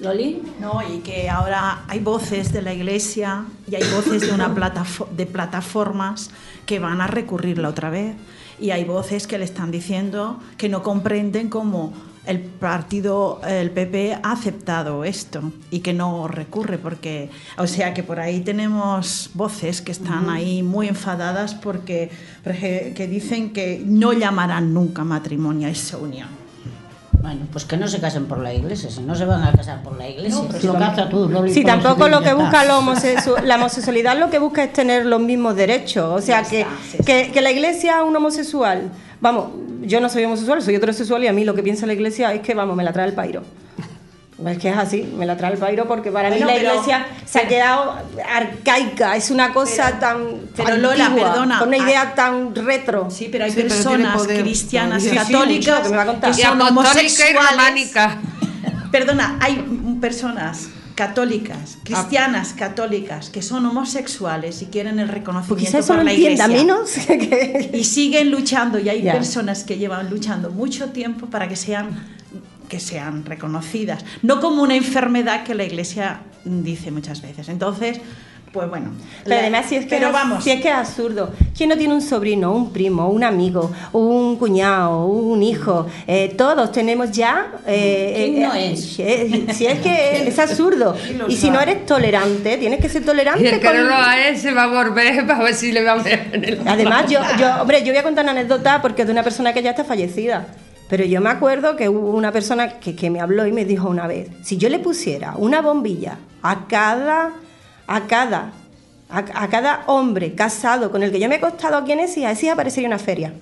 Loli, No, y que ahora hay voces de la iglesia y hay voces de una platafo- de plataformas que van a recurrirla otra vez. Y hay voces que le están diciendo que no comprenden cómo el partido, el PP, ha aceptado esto y que no recurre, porque, o sea, que por ahí tenemos voces que están ahí muy enfadadas porque, que dicen que no llamarán nunca matrimonio a esa unión. Bueno, pues que no se casen por la iglesia, si no se van a casar por la iglesia. Si lo casas tú, por lo tampoco lo que busca la, la homosexualidad lo que busca es tener los mismos derechos. O sea, que, que, que la iglesia a un homosexual, vamos, yo no soy homosexual, soy heterosexual y a mí lo que piensa la iglesia es que, vamos, me la trae el pairo. Es que es así, me la trae el pairo porque para Bueno, mí la pero- iglesia se ha quedado arcaica, es una cosa tan pero Lola, perdona, con una hay- idea tan retro. Sí, pero hay Sí, personas cristianas. Sí, sí, católicas mucho, que me va a contar. que son y homosexuales. románica. Perdona, hay personas católicas, cristianas católicas, que son homosexuales y quieren el reconocimiento quizás por la iglesia. menos que... y siguen luchando y hay Ya. personas que llevan luchando mucho tiempo para que sean que sean reconocidas, no como una enfermedad que la iglesia dice muchas veces. Entonces, pues bueno. Pero la- además, si es, que pero es- vamos, si es que es absurdo. ¿Quién no tiene un sobrino, un primo, un amigo, un cuñado, un hijo? Eh, todos tenemos ya. eh, ¿Quién eh, no es? eh, si es que es absurdo. Y si no eres tolerante, tienes que ser tolerante. Y el que con- no lo haga se va a volver para ver si le va a ver en el Además, yo, yo, hombre, yo voy a contar una anécdota porque es de una persona que ya está fallecida. Pero yo me acuerdo que hubo una persona que, que me habló y me dijo una vez, si yo le pusiera una bombilla a cada, a cada, a, a cada hombre casado con el que yo me he acostado aquí en Ecija, Ecija parecería una feria.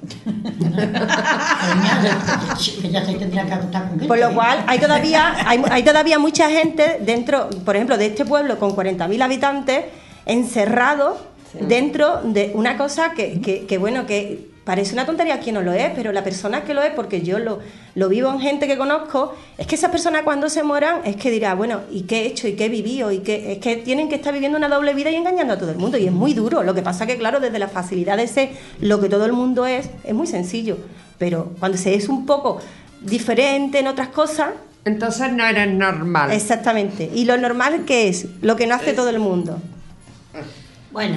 Por lo cual hay todavía, hay, hay todavía mucha gente dentro, por ejemplo, de este pueblo con 40.000 habitantes, encerrado dentro de una cosa que, que- que, bueno, que parece una tontería quien no lo es, pero la persona que lo es, porque yo lo, lo vivo en gente que conozco, es que esas personas cuando se mueran es que dirá, bueno, ¿y qué he hecho? ¿Y qué he vivido? ¿Y qué? Es que tienen que estar viviendo una doble vida y engañando a todo el mundo. Y es muy duro. Lo que pasa que, claro, desde la facilidad de ser lo que todo el mundo es, es muy sencillo. Pero cuando se es un poco diferente en otras cosas, Entonces no eres normal. Exactamente. Y lo normal que es, lo que no hace todo el mundo. Bueno,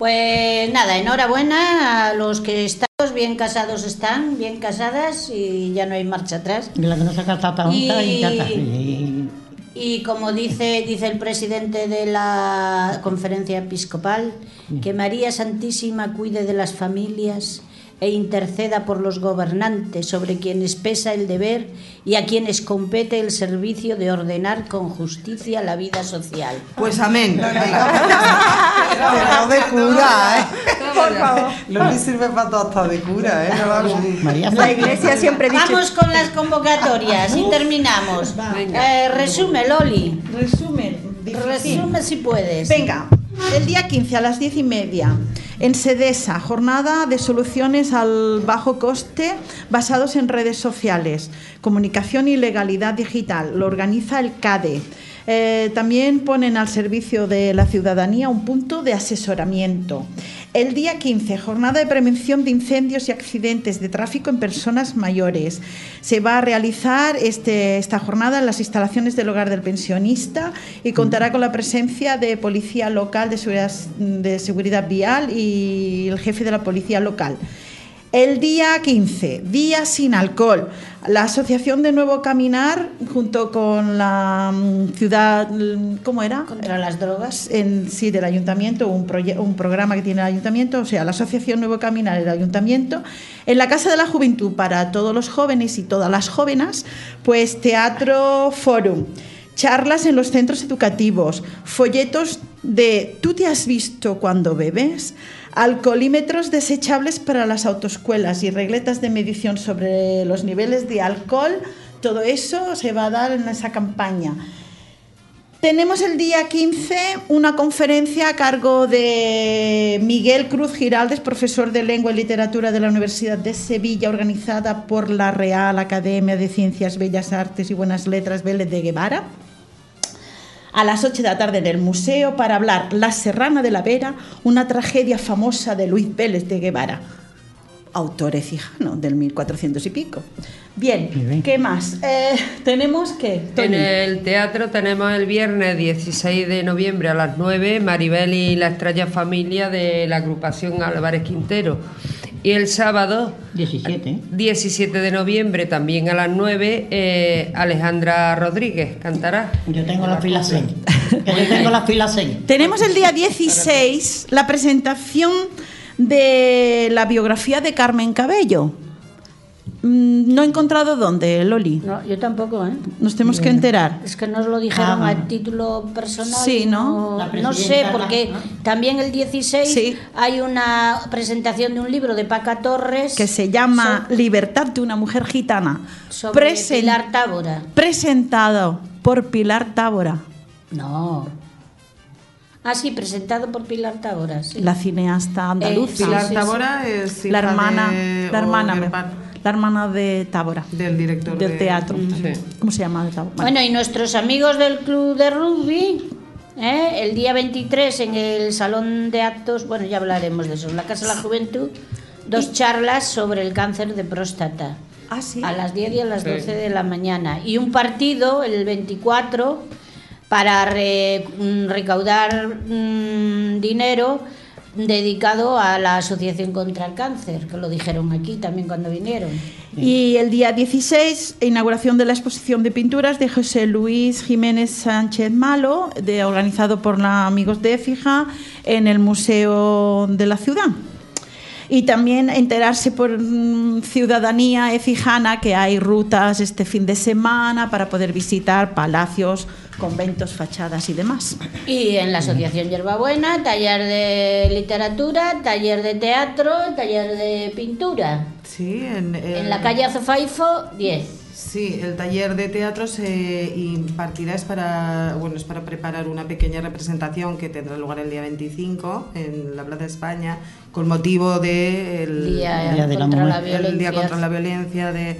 pues nada, enhorabuena a los que estamos bien casados están, bien casadas y ya no hay marcha atrás. Y la que no se Y como dice, dice el presidente de la conferencia episcopal, que María Santísima cuide de las familias e interceda por los gobernantes sobre quienes pesa el deber y a quienes compete el servicio de ordenar con justicia la vida social. Pues amén. Pero de cura, ¿eh? Por favor. Loli sirve para todo hasta de cura, ¿eh? No La iglesia siempre dice... Vamos con las convocatorias y terminamos. Eh, resume, Loli. resumen, difícil. Resume si puedes. Venga, el día 15 a las 10 y media, en Sedesa, jornada de soluciones al bajo coste basados en redes sociales, comunicación y legalidad digital. Lo organiza el CADE. Eh, también ponen al servicio de la ciudadanía un punto de asesoramiento. El día 15, jornada de prevención de incendios y accidentes de tráfico en personas mayores. Se va a realizar este- esta jornada en las instalaciones del hogar del pensionista y contará con la presencia de policía local de seguridad, de seguridad vial y el jefe de la policía local. El día 15, día sin alcohol. La Asociación de Nuevo Caminar, junto con la mm, ciudad, mm, ¿cómo era? Contra las drogas. En, sí, del ayuntamiento, un, un programa que tiene el ayuntamiento, o sea, la Asociación Nuevo Caminar del ayuntamiento, en la Casa de la Juventud para todos los jóvenes y todas las jóvenes, pues teatro forum, charlas en los centros educativos, folletos de ¿tú te has visto cuando bebes? Alcoholímetros desechables para las autoescuelas y regletas de medición sobre los niveles de alcohol, todo eso se va a dar en esa campaña. Tenemos el día 15 una conferencia a cargo de Miguel Cruz Giraldes, profesor de Lengua y Literatura de la Universidad de Sevilla, organizada por la Real Academia de Ciencias, Bellas Artes y Buenas Letras Vélez de Guevara. A las 8 de la tarde en el museo para hablar La Serrana de la Vera, una tragedia famosa de Luis Vélez de Guevara, autor ecijano del 1400 y pico. Bien, ¿qué más? Eh, tenemos que... En el teatro tenemos el viernes 16 de noviembre a las 9 Maribel y la extraña familia de la agrupación Álvarez Quintero. Y el sábado 17. 17 de noviembre también a las 9 eh, Alejandra Rodríguez cantará. Yo tengo la fila 6. Que yo tengo la fila 6. Tenemos el día 16 la presentación de la biografía de Carmen Cabello. Mm, No he encontrado dónde, Loli. No, yo tampoco, ¿eh? Nos tenemos que enterar. Es que nos lo dijeron Ah, a título personal. Sí, ¿no? No, La no sé, porque también el 16 hay una presentación de un libro de Paca Torres Que se llama Libertad de una mujer gitana. sobre Presen- Pilar Tábora. Presentado por Pilar Tábora, No. Ah, sí, presentado por Pilar Tábora. sí. la cineasta andaluza. Eh, sí, Pilar sí, Tábora sí. es hija la hermana, de- la hermana, o me- hermana la hermana de Tábora. del director del de- teatro. Sí. ¿Cómo se llama? de Tábora? Bueno, y nuestros amigos del club de rugby, ¿eh? el día 23 en el salón de actos, bueno, ya hablaremos de eso, en la Casa de la Juventud, dos charlas sobre el cáncer de próstata. Ah, sí. A las 10 y a las Sí. 12 de la mañana. Y un partido, el 24, para re- mm, recaudar mm, dinero dedicado a la Asociación contra el Cáncer, que lo dijeron aquí también cuando vinieron. Y el día 16, inauguración de la exposición de pinturas de José Luis Jiménez Sánchez Malo, organizado por la Amigos de Écija en el Museo de la Ciudad. Y también enterarse por mm, ciudadanía ecijana que hay rutas este fin de semana para poder visitar palacios, conventos, fachadas y demás. Y en la Asociación Yerbabuena, taller de literatura, taller de teatro, taller de pintura. Sí, en, En la calle Azofaifo, 10. Sí, el taller de teatro se impartirá es para, bueno, es para preparar una pequeña representación que tendrá lugar el día 25 en la Plaza de España con motivo de el Día Día de la contra la el día violencia contra la violencia de, eh,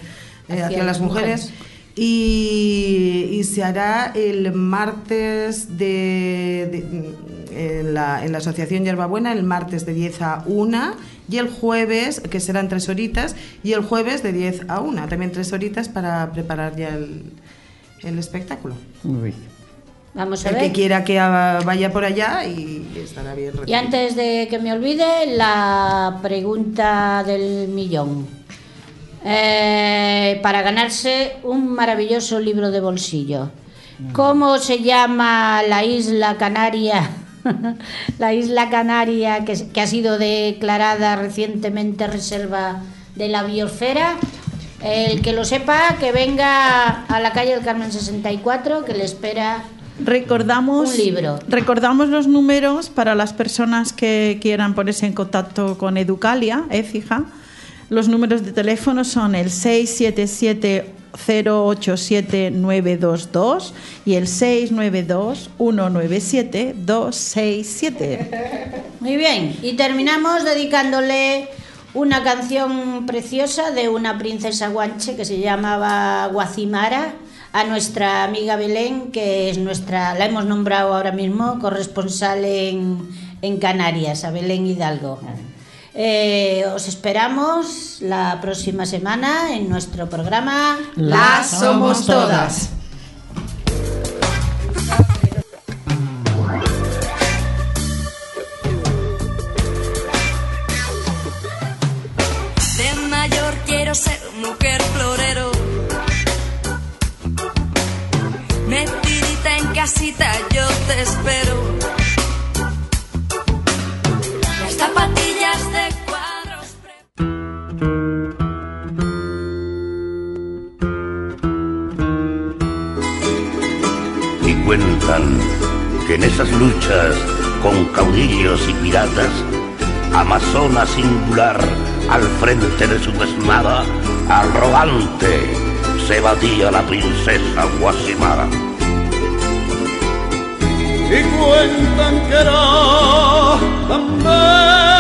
hacia hacia, las las mujeres. mujeres. Y, y se hará el martes de, de- en, la, en la Asociación Yerbabuena, el martes de 10 a 1 y el jueves, que serán tres horitas, y el jueves de 10 a 1, también tres horitas para preparar ya el, el espectáculo. Vamos a el ver. que quiera que vaya por allá y estará bien Y antes de que me olvide, la pregunta del millón. Eh, para ganarse un maravilloso libro de bolsillo. ¿Cómo se llama la isla canaria? la isla canaria que, que ha sido declarada recientemente reserva de la biosfera. El que lo sepa, que venga a la calle del Carmen 64, que le espera Recordamos, Un libro. recordamos los números para las personas que quieran ponerse en contacto con Educalia, ¿eh? fija. Los números de teléfono son el 677 087 922 y el 692 197 267. Muy bien, y terminamos dedicándole una canción preciosa de una princesa guanche que se llamaba Guacimara a nuestra amiga Belén, que es nuestra, la hemos nombrado ahora mismo corresponsal en, en Canarias, a Belén Hidalgo. Eh, os esperamos la próxima semana en nuestro programa Las somos todas. De mayor quiero ser mujer florero. Metidita en casita, yo te espero. Las cuentan que en esas luchas con caudillos y piratas, Amazona singular al frente de su desnada, arrogante, se batía la princesa Guasimara. y cuentan que era tan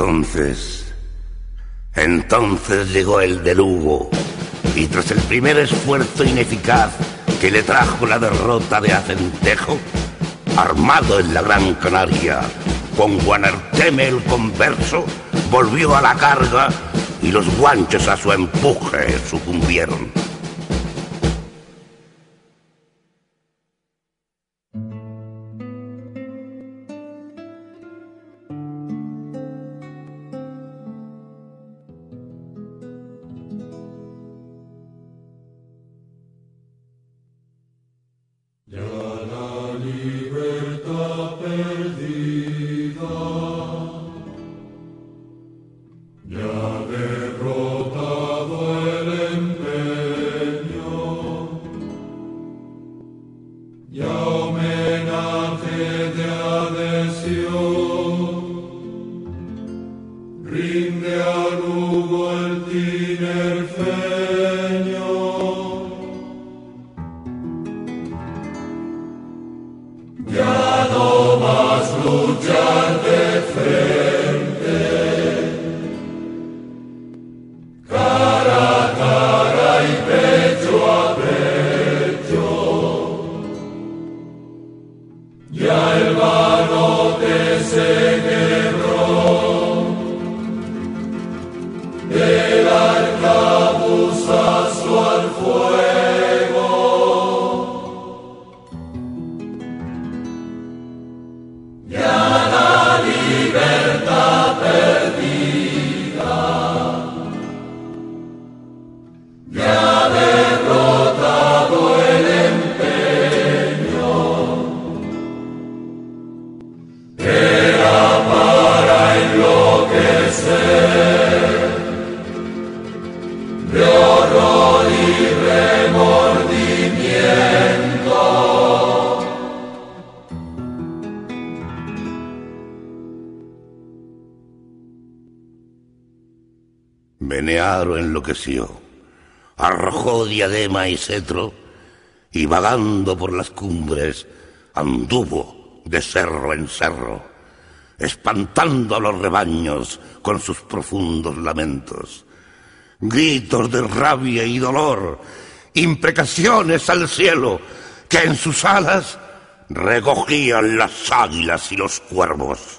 Entonces, entonces llegó el del Hugo, y tras el primer esfuerzo ineficaz que le trajo la derrota de Acentejo, armado en la Gran Canaria, con Guanarteme el converso, volvió a la carga y los guanches a su empuje sucumbieron. Arrojó diadema y cetro y vagando por las cumbres anduvo de cerro en cerro, espantando a los rebaños con sus profundos lamentos, gritos de rabia y dolor, imprecaciones al cielo que en sus alas recogían las águilas y los cuervos.